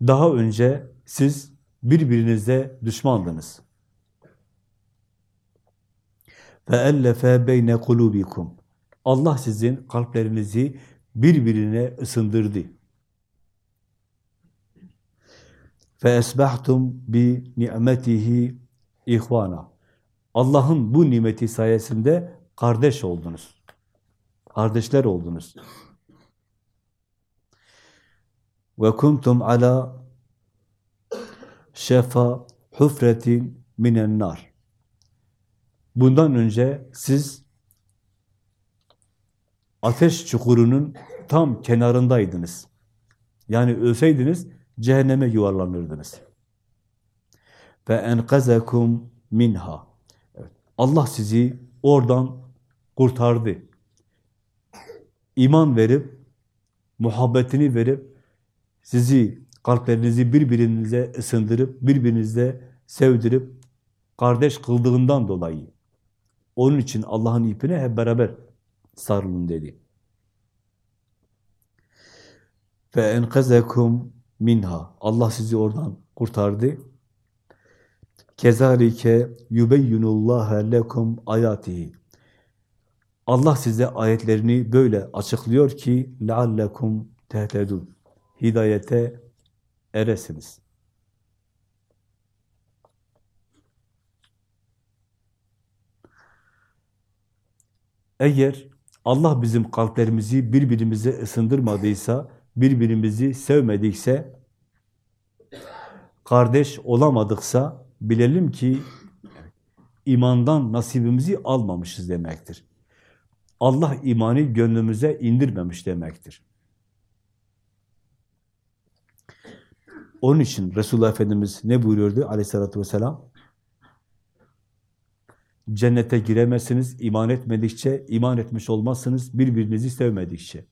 Daha önce siz birbirinize düşmandınız. فَاَلَّفَ بَيْنَ قُلُوبِكُمْ Allah sizin kalplerinizi birbirine ısındırdı. فَاَسْبَحْتُمْ بِنِعْمَتِهِ ihvana. Allah'ın bu nimeti sayesinde kardeş oldunuz. Kardeşler oldunuz. Ve kuntum ala şefa hufretin minen nar. Bundan önce siz ateş çukurunun tam kenarındaydınız. Yani ölseydiniz cehenneme yuvarlanırdınız. Ve enkazekum minha. Allah sizi oradan kurtardı. İman verip, muhabbetini verip, sizi, kalplerinizi birbirinize ısındırıp, birbirinize sevdirip, kardeş kıldığından dolayı. Onun için Allah'ın ipine hep beraber sarılın dedi. Ve enkazekum minha. Allah sizi oradan kurtardı. Kezalike yubeyyinullah lekum ayatihi. Allah size ayetlerini böyle açıklıyor ki leallekum tehtedun. Hidayete eresiniz. Eğer Allah bizim kalplerimizi birbirimize ısındırmadıysa, birbirimizi sevmedikse, kardeş olamadıksa bilelim ki imandan nasibimizi almamışız demektir. Allah imanı gönlümüze indirmemiş demektir. Onun için Resulullah Efendimiz ne buyuruyordu aleyhissalatü vesselam? Cennete giremezsiniz iman etmedikçe, iman etmiş olmazsınız birbirinizi sevmedikçe.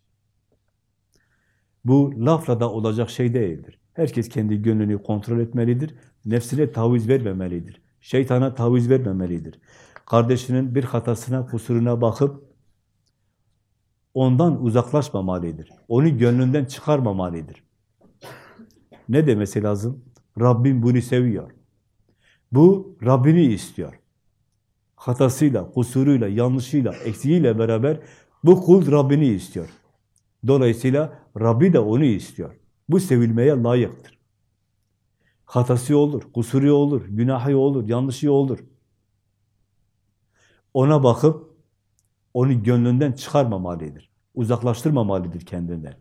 Bu lafla da olacak şey değildir. Herkes kendi gönlünü kontrol etmelidir. Nefsine taviz vermemelidir. Şeytana taviz vermemelidir. Kardeşinin bir hatasına, kusuruna bakıp ondan uzaklaşmamalıdır. Onu gönlünden çıkarmamalıdır. Ne demesi lazım? Rabbim bunu seviyor. Bu Rabbini istiyor. Hatasıyla, kusuruyla, yanlışıyla, eksiğiyle beraber bu kul Rabbini istiyor. Dolayısıyla Rabbi de onu istiyor. Bu sevilmeye layıktır. Hatası olur, kusuru olur, günahı olur, yanlışı olur. Ona bakıp onu gönlünden çıkarmamalıdır. Uzaklaştırmamalıdır kendinden.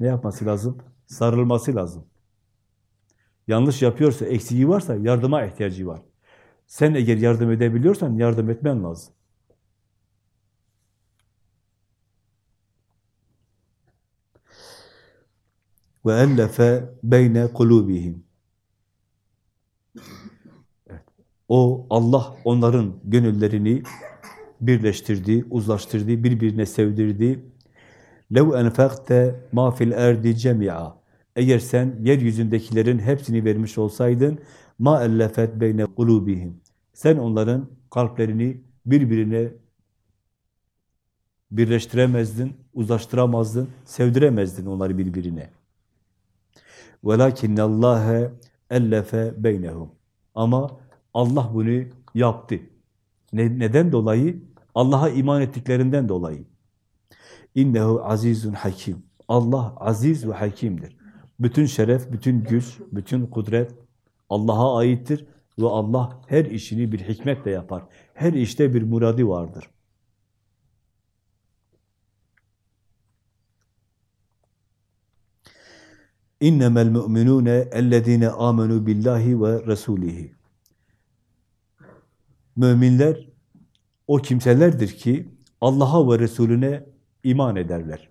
Ne yapması lazım? Sarılması lazım. Yanlış yapıyorsa, eksiği varsa yardıma ihtiyacı var. Sen eğer yardım edebiliyorsan yardım etmen lazım. ve ellefe beyne kulubihim. O Allah onların gönüllerini birleştirdi, uzlaştırdı, birbirine sevdirdi. Lev enfakte ma fil erdi cemi'a. Eğer sen yeryüzündekilerin hepsini vermiş olsaydın ma ellefet beyne kulubihim. Sen onların kalplerini birbirine birleştiremezdin, uzlaştıramazdın, sevdiremezdin onları birbirine. وَلَكِنَّ اللّٰهَ اَلَّفَ بَيْنَهُمْ Ama Allah bunu yaptı. Ne, neden dolayı? Allah'a iman ettiklerinden dolayı. İnnehu azizun hakim. Allah aziz ve hakimdir. Bütün şeref, bütün güç, bütün kudret Allah'a aittir ve Allah her işini bir hikmetle yapar. Her işte bir muradi vardır. İnnemel mu'minune ellezine amenu billahi ve resulihi. Müminler o kimselerdir ki Allah'a ve Resulüne iman ederler.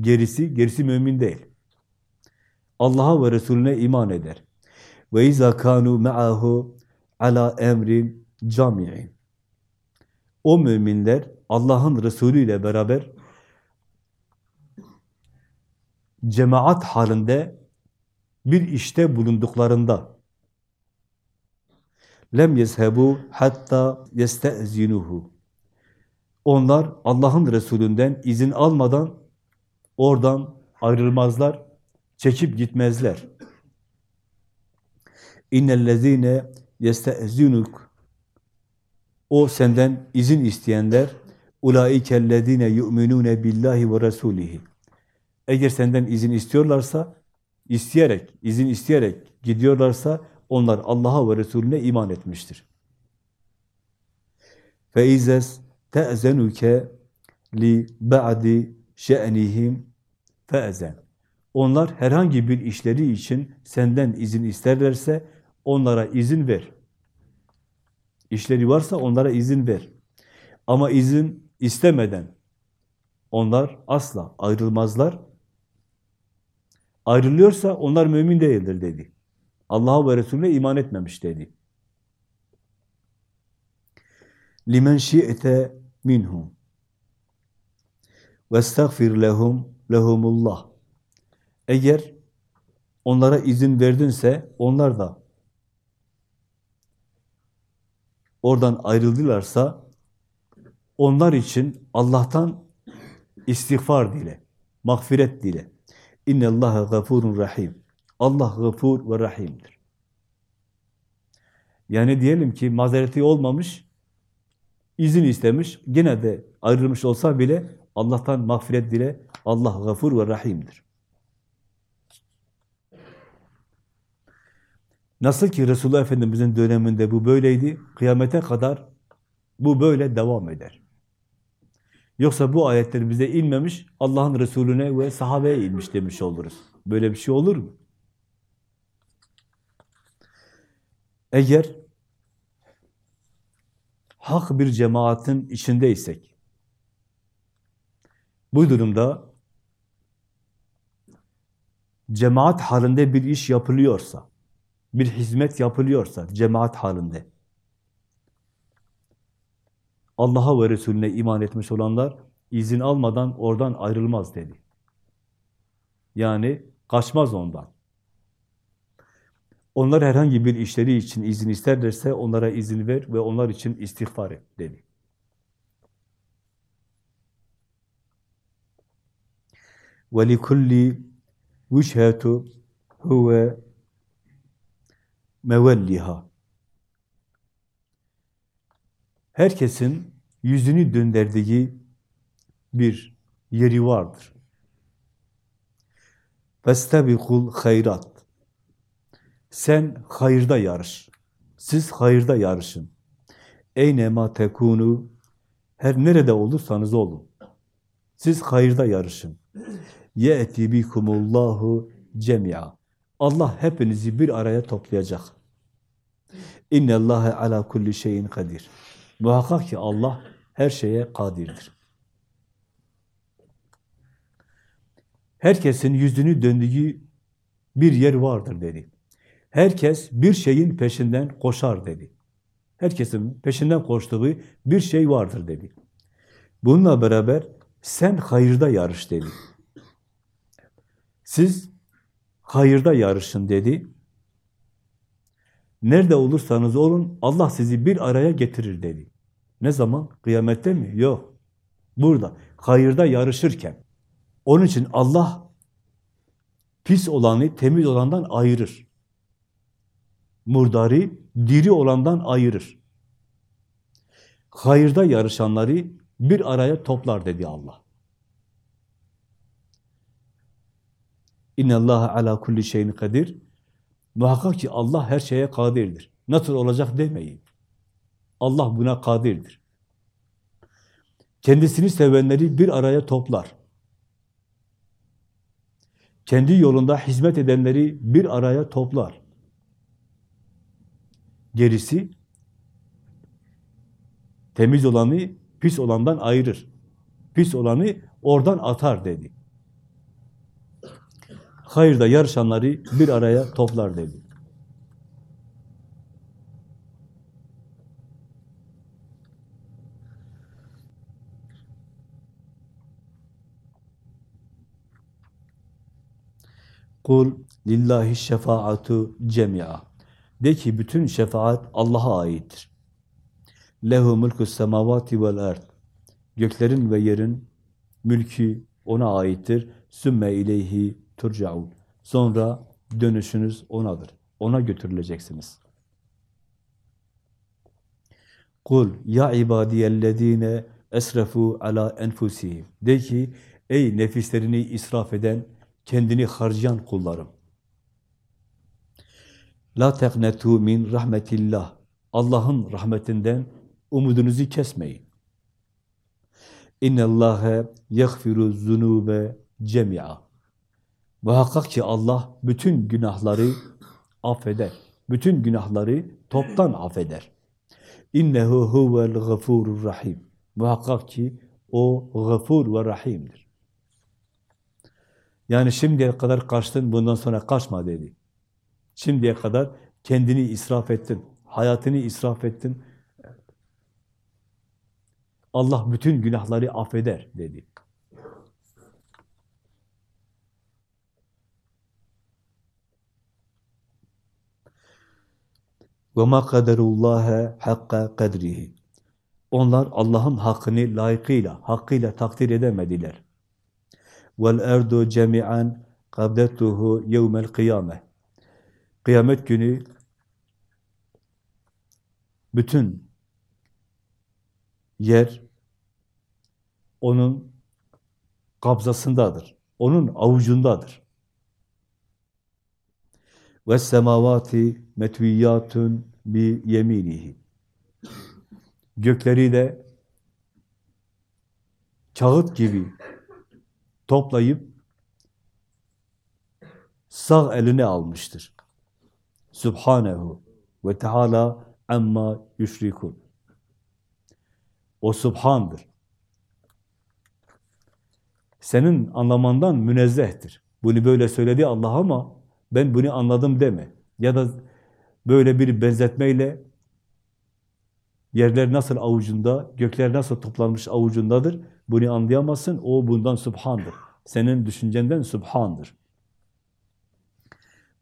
Gerisi, gerisi mümin değil. Allah'a ve Resulüne iman eder. Ve izâ kânû me'ahu ala emrin cami'in. O müminler Allah'ın Resulü ile beraber cemaat halinde bir işte bulunduklarında lem yezhebu hatta yestezinuhu onlar Allah'ın Resulünden izin almadan oradan ayrılmazlar, çekip gitmezler. İnnellezîne yestezinuk O senden izin isteyenler ulaikellezîne yu'minûne billahi ve resûlihi Eğer senden izin istiyorlarsa isteyerek, izin isteyerek gidiyorlarsa onlar Allah'a ve Resulüne iman etmiştir. Feizes te'zenuke li ba'di şe'nihim fe'zen onlar herhangi bir işleri için senden izin isterlerse, onlara izin ver. İşleri varsa onlara izin ver. Ama izin istemeden onlar asla ayrılmazlar, ayrılıyorsa onlar mümin değildir dedi. Allah'a ve Resulüne iman etmemiş dedi. limen şi'te minhum vestagfir lehum lehumullah eğer onlara izin verdinse onlar da oradan ayrıldılarsa onlar için Allah'tan istiğfar dile, mağfiret dile. İnne Allaha gafurun rahim. Allah gafur ve rahimdir. Yani diyelim ki mazereti olmamış, izin istemiş, gene de ayrılmış olsa bile Allah'tan mağfiret dile, Allah gafur ve rahimdir. Nasıl ki Resulullah Efendimiz'in döneminde bu böyleydi, kıyamete kadar bu böyle devam eder. Yoksa bu ayetler bize inmemiş, Allah'ın Resulüne ve sahabeye inmiş demiş oluruz. Böyle bir şey olur mu? Eğer hak bir cemaatin içindeysek, bu durumda cemaat halinde bir iş yapılıyorsa, bir hizmet yapılıyorsa cemaat halinde, Allah'a ve Resulüne iman etmiş olanlar izin almadan oradan ayrılmaz dedi. Yani kaçmaz ondan. Onlar herhangi bir işleri için izin isterlerse onlara izin ver ve onlar için istiğfar et dedi. وَلِكُلِّ وُشْهَةُ هُوَ mevelliha. Herkesin yüzünü döndürdüğü bir yeri vardır. Festebikul hayrat. Sen hayırda yarış. Siz hayırda yarışın. Eyne ma tekunu her nerede olursanız olun. Siz hayırda yarışın. Ye'ti bikumullahu cemia. Allah hepinizi bir araya toplayacak. İnne Allahe ala kulli şeyin kadir. Muhakkak ki Allah her şeye kadirdir. Herkesin yüzünü döndüğü bir yer vardır dedi. Herkes bir şeyin peşinden koşar dedi. Herkesin peşinden koştuğu bir şey vardır dedi. Bununla beraber sen hayırda yarış dedi. Siz hayırda yarışın dedi. Nerede olursanız olun Allah sizi bir araya getirir dedi. Ne zaman? Kıyamette mi? Yok. Burada. Hayırda yarışırken. Onun için Allah pis olanı temiz olandan ayırır. Murdarı diri olandan ayırır. Hayırda yarışanları bir araya toplar dedi Allah. İnne Allah ala kulli şeyin kadir. Muhakkak ki Allah her şeye kadirdir. Nasıl olacak demeyin. Allah buna kadirdir. Kendisini sevenleri bir araya toplar. Kendi yolunda hizmet edenleri bir araya toplar. Gerisi temiz olanı pis olandan ayırır. Pis olanı oradan atar dedi. Hayırda yarışanları bir araya toplar dedi. Kul lillahi şefaatu cemia. De ki bütün şefaat Allah'a aittir. Lehu mulku semavati vel ard. Göklerin ve yerin mülkü ona aittir. Sümme ileyhi turcaun. Sonra dönüşünüz onadır. Ona götürüleceksiniz. Kul ya ibadiyellezine esrefu ala enfusihim. De ki ey nefislerini israf eden, kendini harcayan kullarım. La teknetu min rahmetillah. Allah'ın rahmetinden umudunuzu kesmeyin. İnne Allahe yaghfiru zunube cemia. Muhakkak ki Allah bütün günahları affeder. Bütün günahları toptan affeder. İnnehu huvel gafurur rahim. Muhakkak ki o gafur ve rahimdir. Yani şimdiye kadar kaçtın, bundan sonra kaçma dedi. Şimdiye kadar kendini israf ettin, hayatını israf ettin. Allah bütün günahları affeder dedi. Ve ma kaderullâhe hakka kadrihi. Onlar Allah'ın hakkını layıkıyla, hakkıyla takdir edemediler. Vel erdu cemi'an kabdetuhu yevmel. Kıyamet günü bütün yer onun kabzasındadır. Onun avucundadır. Ve semavati metviyatun bi yeminihi. Gökleri de kağıt gibi toplayıp sağ eline almıştır. Subhanehu ve Teala amma yüşrikun. O Subhan'dır. Senin anlamandan münezzehtir. Bunu böyle söyledi Allah ama ben bunu anladım deme. Ya da böyle bir benzetmeyle yerler nasıl avucunda, gökler nasıl toplanmış avucundadır, bunu anlayamazsın. O bundan Subhan'dır. Senin düşüncenden Subhan'dır.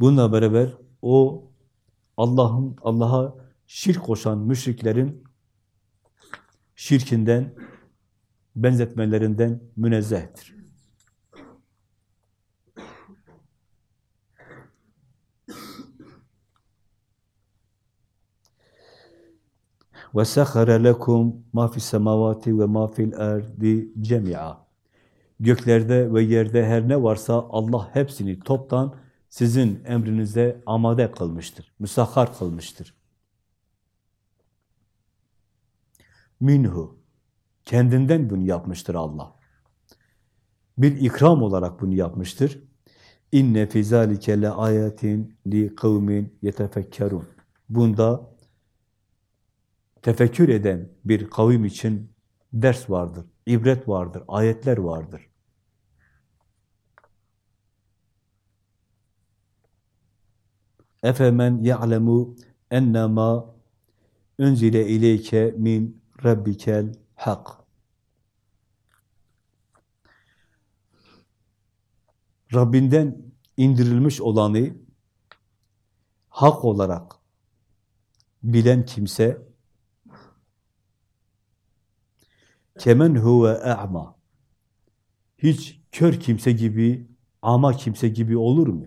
Bununla beraber o Allah'ın Allah'a şirk koşan müşriklerin şirkinden, benzetmelerinden münezzehtir. Ve sahara lekum ma fis semavati ve ma fil ardi cemi'a. Göklerde ve yerde her ne varsa Allah hepsini toptan sizin emrinize amade kılmıştır, müsahhar kılmıştır. Minhu, kendinden bunu yapmıştır Allah. Bir ikram olarak bunu yapmıştır. İnne fi zalike le ayatin li kavmin yetefekkerun. Bunda tefekkür eden bir kavim için ders vardır, ibret vardır, ayetler vardır. Efemen ya'lemu ennema unzile ileyke min rabbikel hak. Rabbinden indirilmiş olanı hak olarak bilen kimse kemen huve a'ma hiç kör kimse gibi ama kimse gibi olur mu?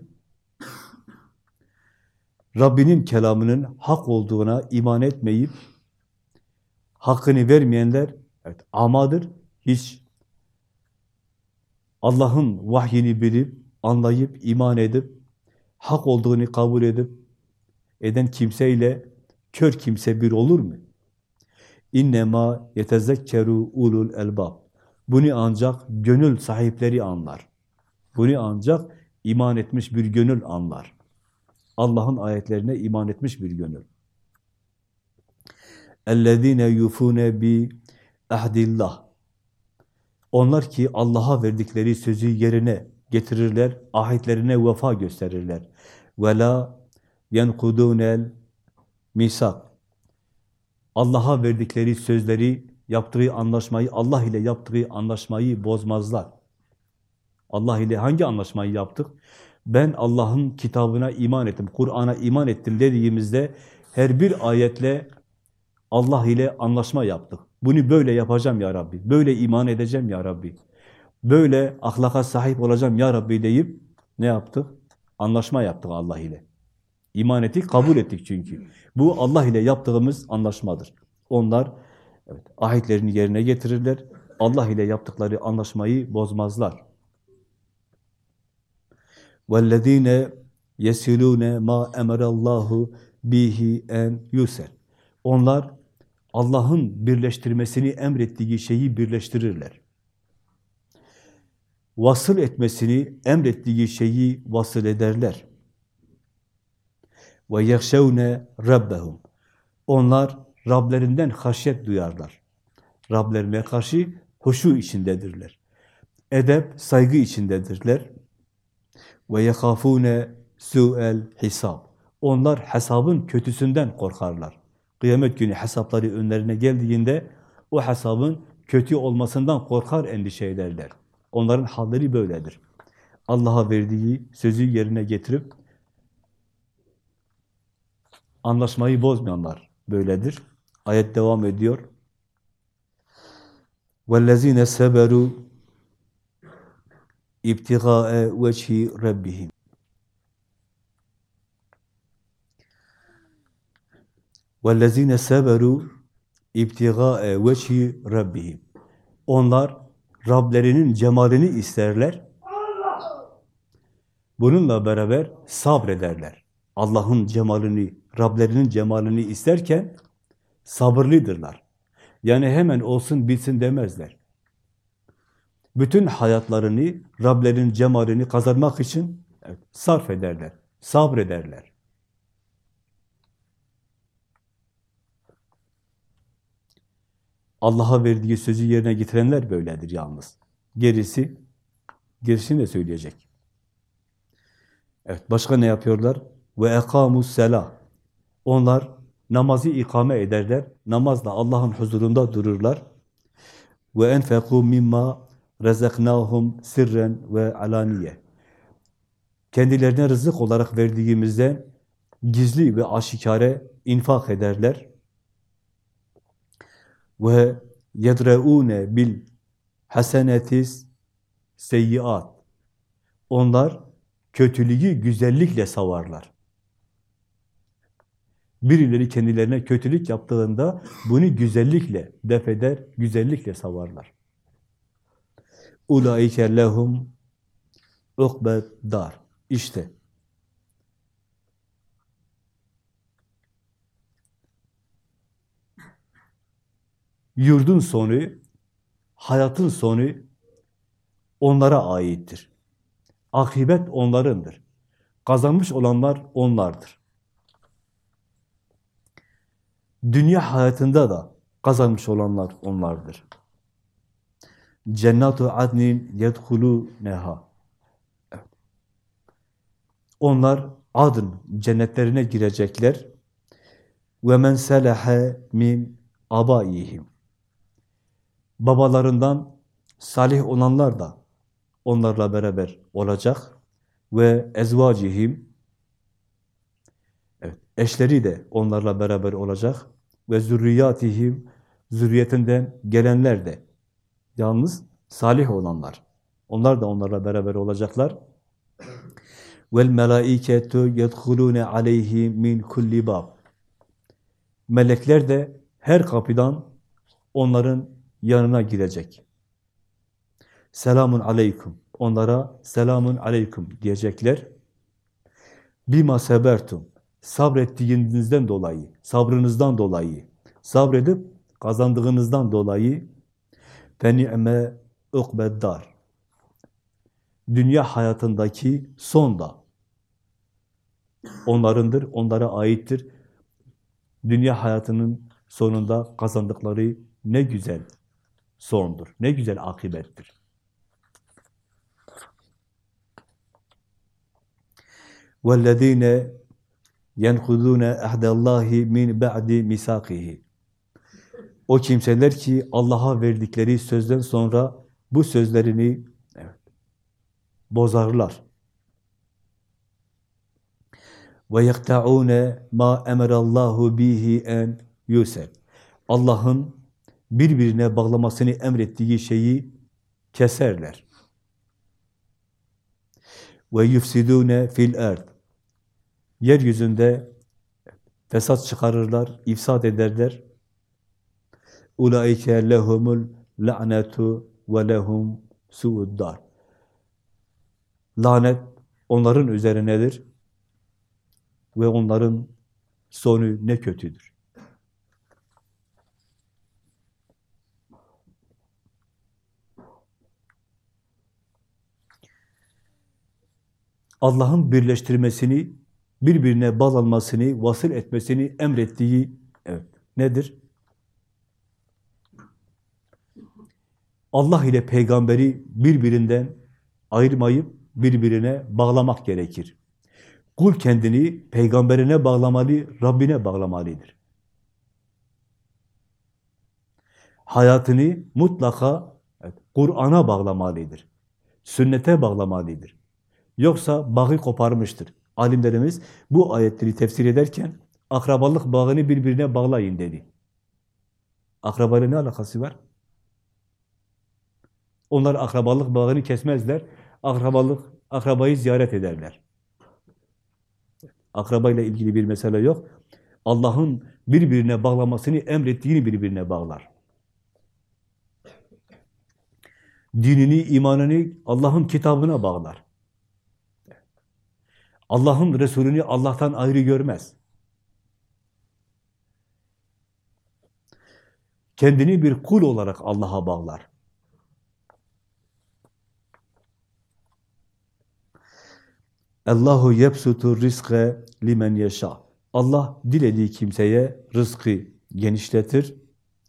Rabbinin kelamının hak olduğuna iman etmeyip hakkını vermeyenler evet, amadır. Hiç Allah'ın vahyini bilip, anlayıp, iman edip, hak olduğunu kabul edip, eden kimseyle kör kimse bir olur mu? İnnemâ yetezekkeru ulul elbab. Bunu ancak gönül sahipleri anlar. Bunu ancak iman etmiş bir gönül anlar. Allah'ın ayetlerine iman etmiş bir gönül. اَلَّذ۪ينَ يُفُونَ bi ahdillah. Onlar ki Allah'a verdikleri sözü yerine getirirler, ahitlerine vefa gösterirler. وَلَا يَنْقُدُونَ misak. Allah'a verdikleri sözleri, yaptığı anlaşmayı, Allah ile yaptığı anlaşmayı bozmazlar. Allah ile hangi anlaşmayı yaptık? Ben Allah'ın kitabına iman ettim, Kur'an'a iman ettim dediğimizde her bir ayetle Allah ile anlaşma yaptık. Bunu böyle yapacağım ya Rabbi, böyle iman edeceğim ya Rabbi, böyle ahlaka sahip olacağım ya Rabbi deyip ne yaptık? Anlaşma yaptık Allah ile. İman ettik, kabul ettik çünkü. Bu Allah ile yaptığımız anlaşmadır. Onlar evet, ahitlerini yerine getirirler. Allah ile yaptıkları anlaşmayı bozmazlar. وَالَّذ۪ينَ يَسِلُونَ مَا اَمَرَ اللّٰهُ bihi en yusel. Onlar Allah'ın birleştirmesini emrettiği şeyi birleştirirler. Vasıl etmesini emrettiği şeyi vasıl ederler. Ve yehşevne rabbehum. Onlar Rablerinden haşyet duyarlar. Rablerine karşı hoşu içindedirler. Edep, saygı içindedirler. Ve yekafune su'el hisab. Onlar hesabın kötüsünden korkarlar. Kıyamet günü hesapları önlerine geldiğinde o hesabın kötü olmasından korkar, endişe ederler. Onların halleri böyledir. Allah'a verdiği sözü yerine getirip anlaşmayı bozmayanlar böyledir. Ayet devam ediyor. وَالَّذ۪ينَ سَبَرُوا اِبْتِغَاءَ وَجْهِ رَبِّهِمْ وَالَّذ۪ينَ سَبَرُوا اِبْتِغَاءَ وَجْهِ رَبِّهِمْ Onlar Rablerinin cemalini isterler. Bununla beraber sabrederler. Allah'ın cemalini, Rablerinin cemalini isterken sabırlıdırlar. Yani hemen olsun bilsin demezler. Bütün hayatlarını Rablerin cemalini kazanmak için sarf ederler, sabrederler. Allah'a verdiği sözü yerine getirenler böyledir yalnız. Gerisi, gerisini de söyleyecek. Evet, başka ne yapıyorlar? Ve ekamus selah. Onlar namazı ikame ederler. Namazla Allah'ın huzurunda dururlar. Ve enfeku mimma rezeknahum sirren ve alaniye. Kendilerine rızık olarak verdiğimizden gizli ve aşikare infak ederler ve yedreune bil hasenetis seyyiat. Onlar kötülüğü güzellikle savarlar. Birileri kendilerine kötülük yaptığında bunu güzellikle defeder, güzellikle savarlar. Ulaike lehum ukbed dar. İşte yurdun sonu, hayatın sonu onlara aittir. Akibet onlarındır. Kazanmış olanlar onlardır. Dünya hayatında da kazanmış olanlar onlardır. Cennatu adnin yedhuluneha. Evet. Onlar adın cennetlerine girecekler. Ve men selahe min abaihim. Babalarından salih olanlar da onlarla beraber olacak ve ezvacihim eşleri de onlarla beraber olacak ve zürriyatihim zürriyetinden gelenler de yalnız salih olanlar. Onlar da onlarla beraber olacaklar. Vel melaiketu yedhulune aleyhi min kulli bab. Melekler de her kapıdan onların yanına girecek. Selamun aleyküm. Onlara selamun aleyküm diyecekler. Bima sebertum Sabrettiğinizden dolayı, sabrınızdan dolayı, sabredip kazandığınızdan dolayı feni'me ukbeddar. Dünya hayatındaki son da onlarındır, onlara aittir. Dünya hayatının sonunda kazandıkları ne güzel sondur, ne güzel akibettir. وَالَّذ۪ينَ يَنْخُذُونَ اَحْدَ اللّٰهِ مِنْ بَعْدِ مِسَاقِهِ O kimseler ki Allah'a verdikleri sözden sonra bu sözlerini evet, bozarlar. وَيَقْتَعُونَ مَا اَمَرَ اللّٰهُ بِهِ اَنْ يُسَلْ Allah'ın birbirine bağlamasını emrettiği şeyi keserler. Ve yufsidune fil erd. Yeryüzünde fesat çıkarırlar, ifsad ederler. Ulaike lehumul la'netu ve lehum suuddar. Lanet onların üzerinedir ve onların sonu ne kötüdür. Allah'ın birleştirmesini, birbirine bağlanmasını, vasıl etmesini emrettiği evet, nedir? Allah ile peygamberi birbirinden ayırmayıp birbirine bağlamak gerekir. Kul kendini peygamberine bağlamalı, Rabbine bağlamalıdır. Hayatını mutlaka evet, Kur'an'a bağlamalıdır. Sünnete bağlamalıdır. Yoksa bağı koparmıştır. Alimlerimiz bu ayetleri tefsir ederken akrabalık bağını birbirine bağlayın dedi. Akrabayla ne alakası var? Onlar akrabalık bağını kesmezler. Akrabalık, akrabayı ziyaret ederler. Akrabayla ilgili bir mesele yok. Allah'ın birbirine bağlamasını emrettiğini birbirine bağlar. Dinini, imanını Allah'ın kitabına bağlar. Allah'ın Resulünü Allah'tan ayrı görmez. Kendini bir kul olarak Allah'a bağlar. Allahu yebsutu rizqe limen yeşâ. Allah dilediği kimseye rızkı genişletir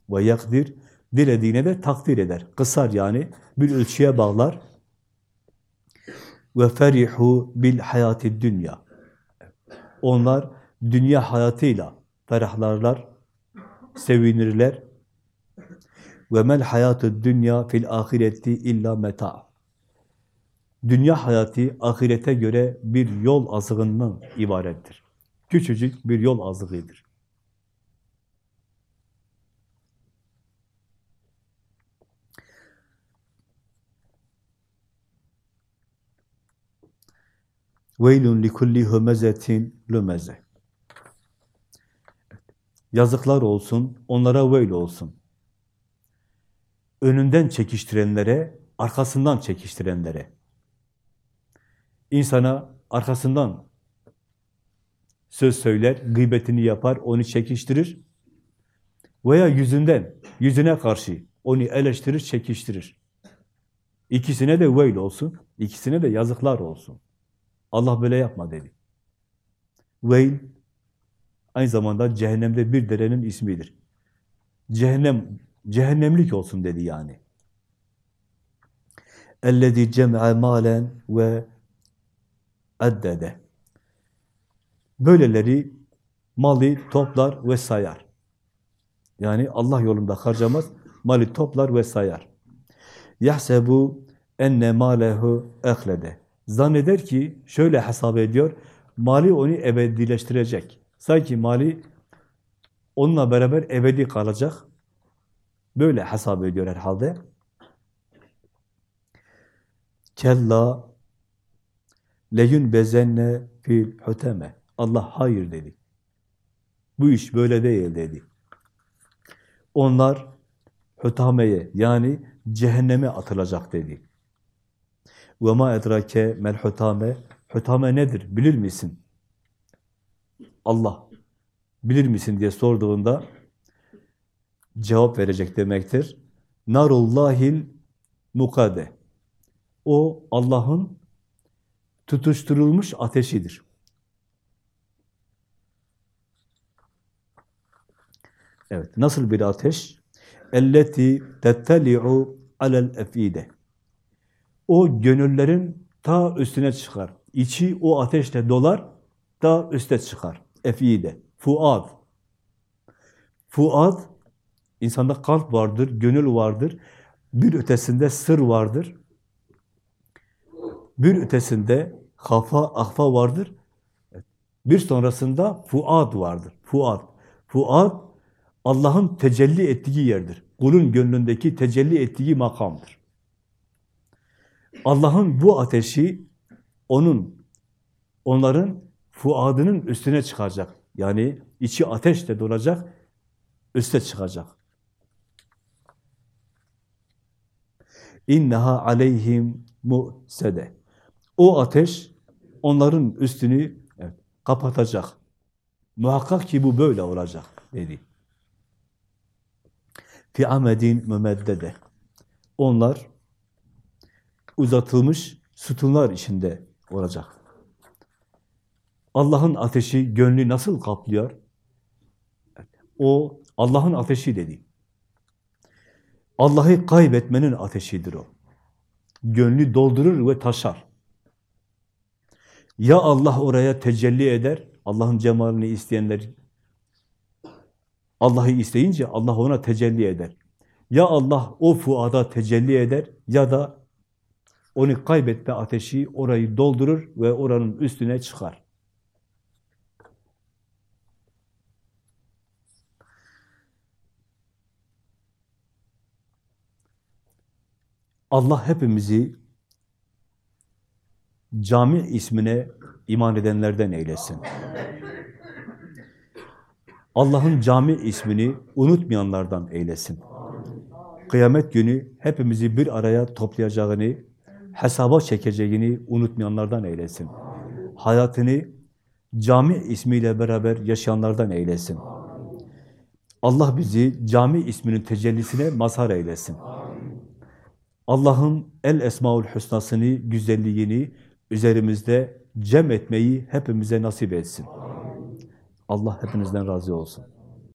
ve yakdir. Dilediğine de takdir eder. Kısar yani bir ölçüye bağlar ve ferihu bil hayati dünya. Onlar dünya hayatıyla ferahlarlar, sevinirler. Ve mel hayatı dünya fil ahireti illa meta. Dünya hayatı ahirete göre bir yol azığından ibarettir. Küçücük bir yol azığıdır. Veylun likulli humezetin lumeze. Yazıklar olsun, onlara veil olsun. Önünden çekiştirenlere, arkasından çekiştirenlere. İnsana arkasından söz söyler, gıybetini yapar, onu çekiştirir. Veya yüzünden, yüzüne karşı onu eleştirir, çekiştirir. İkisine de veil olsun, ikisine de yazıklar olsun. Allah böyle yapma dedi. Veil, aynı zamanda cehennemde bir derenin ismidir. Cehennem, cehennemlik olsun dedi yani. اَلَّذ۪ي جَمْعَ مَالًا ve eddede. Böyleleri malı toplar ve sayar. Yani Allah yolunda harcamaz, malı toplar ve sayar. Yahsebu enne malehu ehlede. Zanneder ki, şöyle hesap ediyor, mali onu ebedileştirecek. Sanki mali onunla beraber ebedi kalacak. Böyle hesap ediyor herhalde. Kella leyun bezenne fil huteme. Allah hayır dedi. Bu iş böyle değil dedi. Onlar hutameye yani cehenneme atılacak dedi. Ma edrake mel hutame. Hutame nedir? Bilir misin? Allah bilir misin diye sorduğunda cevap verecek demektir. Narullahil mukade. O Allah'ın tutuşturulmuş ateşidir. Evet, nasıl bir ateş? Elleti tetteli'u alel efide. O gönüllerin ta üstüne çıkar. İçi o ateşle dolar, ta üste çıkar. Efide, fuad. Fuad, insanda kalp vardır, gönül vardır. Bir ötesinde sır vardır. Bir ötesinde kafa, ahfa vardır. Bir sonrasında fuad vardır. Fuad. Fuad, Allah'ın tecelli ettiği yerdir. Kulun gönlündeki tecelli ettiği makamdır. Allah'ın bu ateşi onun, onların fuadının üstüne çıkacak. Yani içi ateşle dolacak, üste çıkacak. İnneha aleyhim mu'sede. O ateş onların üstünü kapatacak. Muhakkak ki bu böyle olacak dedi. Fi amedin mümeddede. Onlar uzatılmış sütunlar içinde olacak. Allah'ın ateşi gönlü nasıl kaplıyor? O Allah'ın ateşi dedi. Allah'ı kaybetmenin ateşidir o. Gönlü doldurur ve taşar. Ya Allah oraya tecelli eder, Allah'ın cemalini isteyenler Allah'ı isteyince Allah ona tecelli eder. Ya Allah o fuada tecelli eder ya da onu kaybetme ateşi orayı doldurur ve oranın üstüne çıkar. Allah hepimizi cami ismine iman edenlerden eylesin. Allah'ın cami ismini unutmayanlardan eylesin. Kıyamet günü hepimizi bir araya toplayacağını, hesaba çekeceğini unutmayanlardan eylesin. Hayatını cami ismiyle beraber yaşayanlardan eylesin. Allah bizi cami isminin tecellisine mazhar eylesin. Allah'ın el esmaül hüsnasını, güzelliğini üzerimizde cem etmeyi hepimize nasip etsin. Allah hepinizden razı olsun.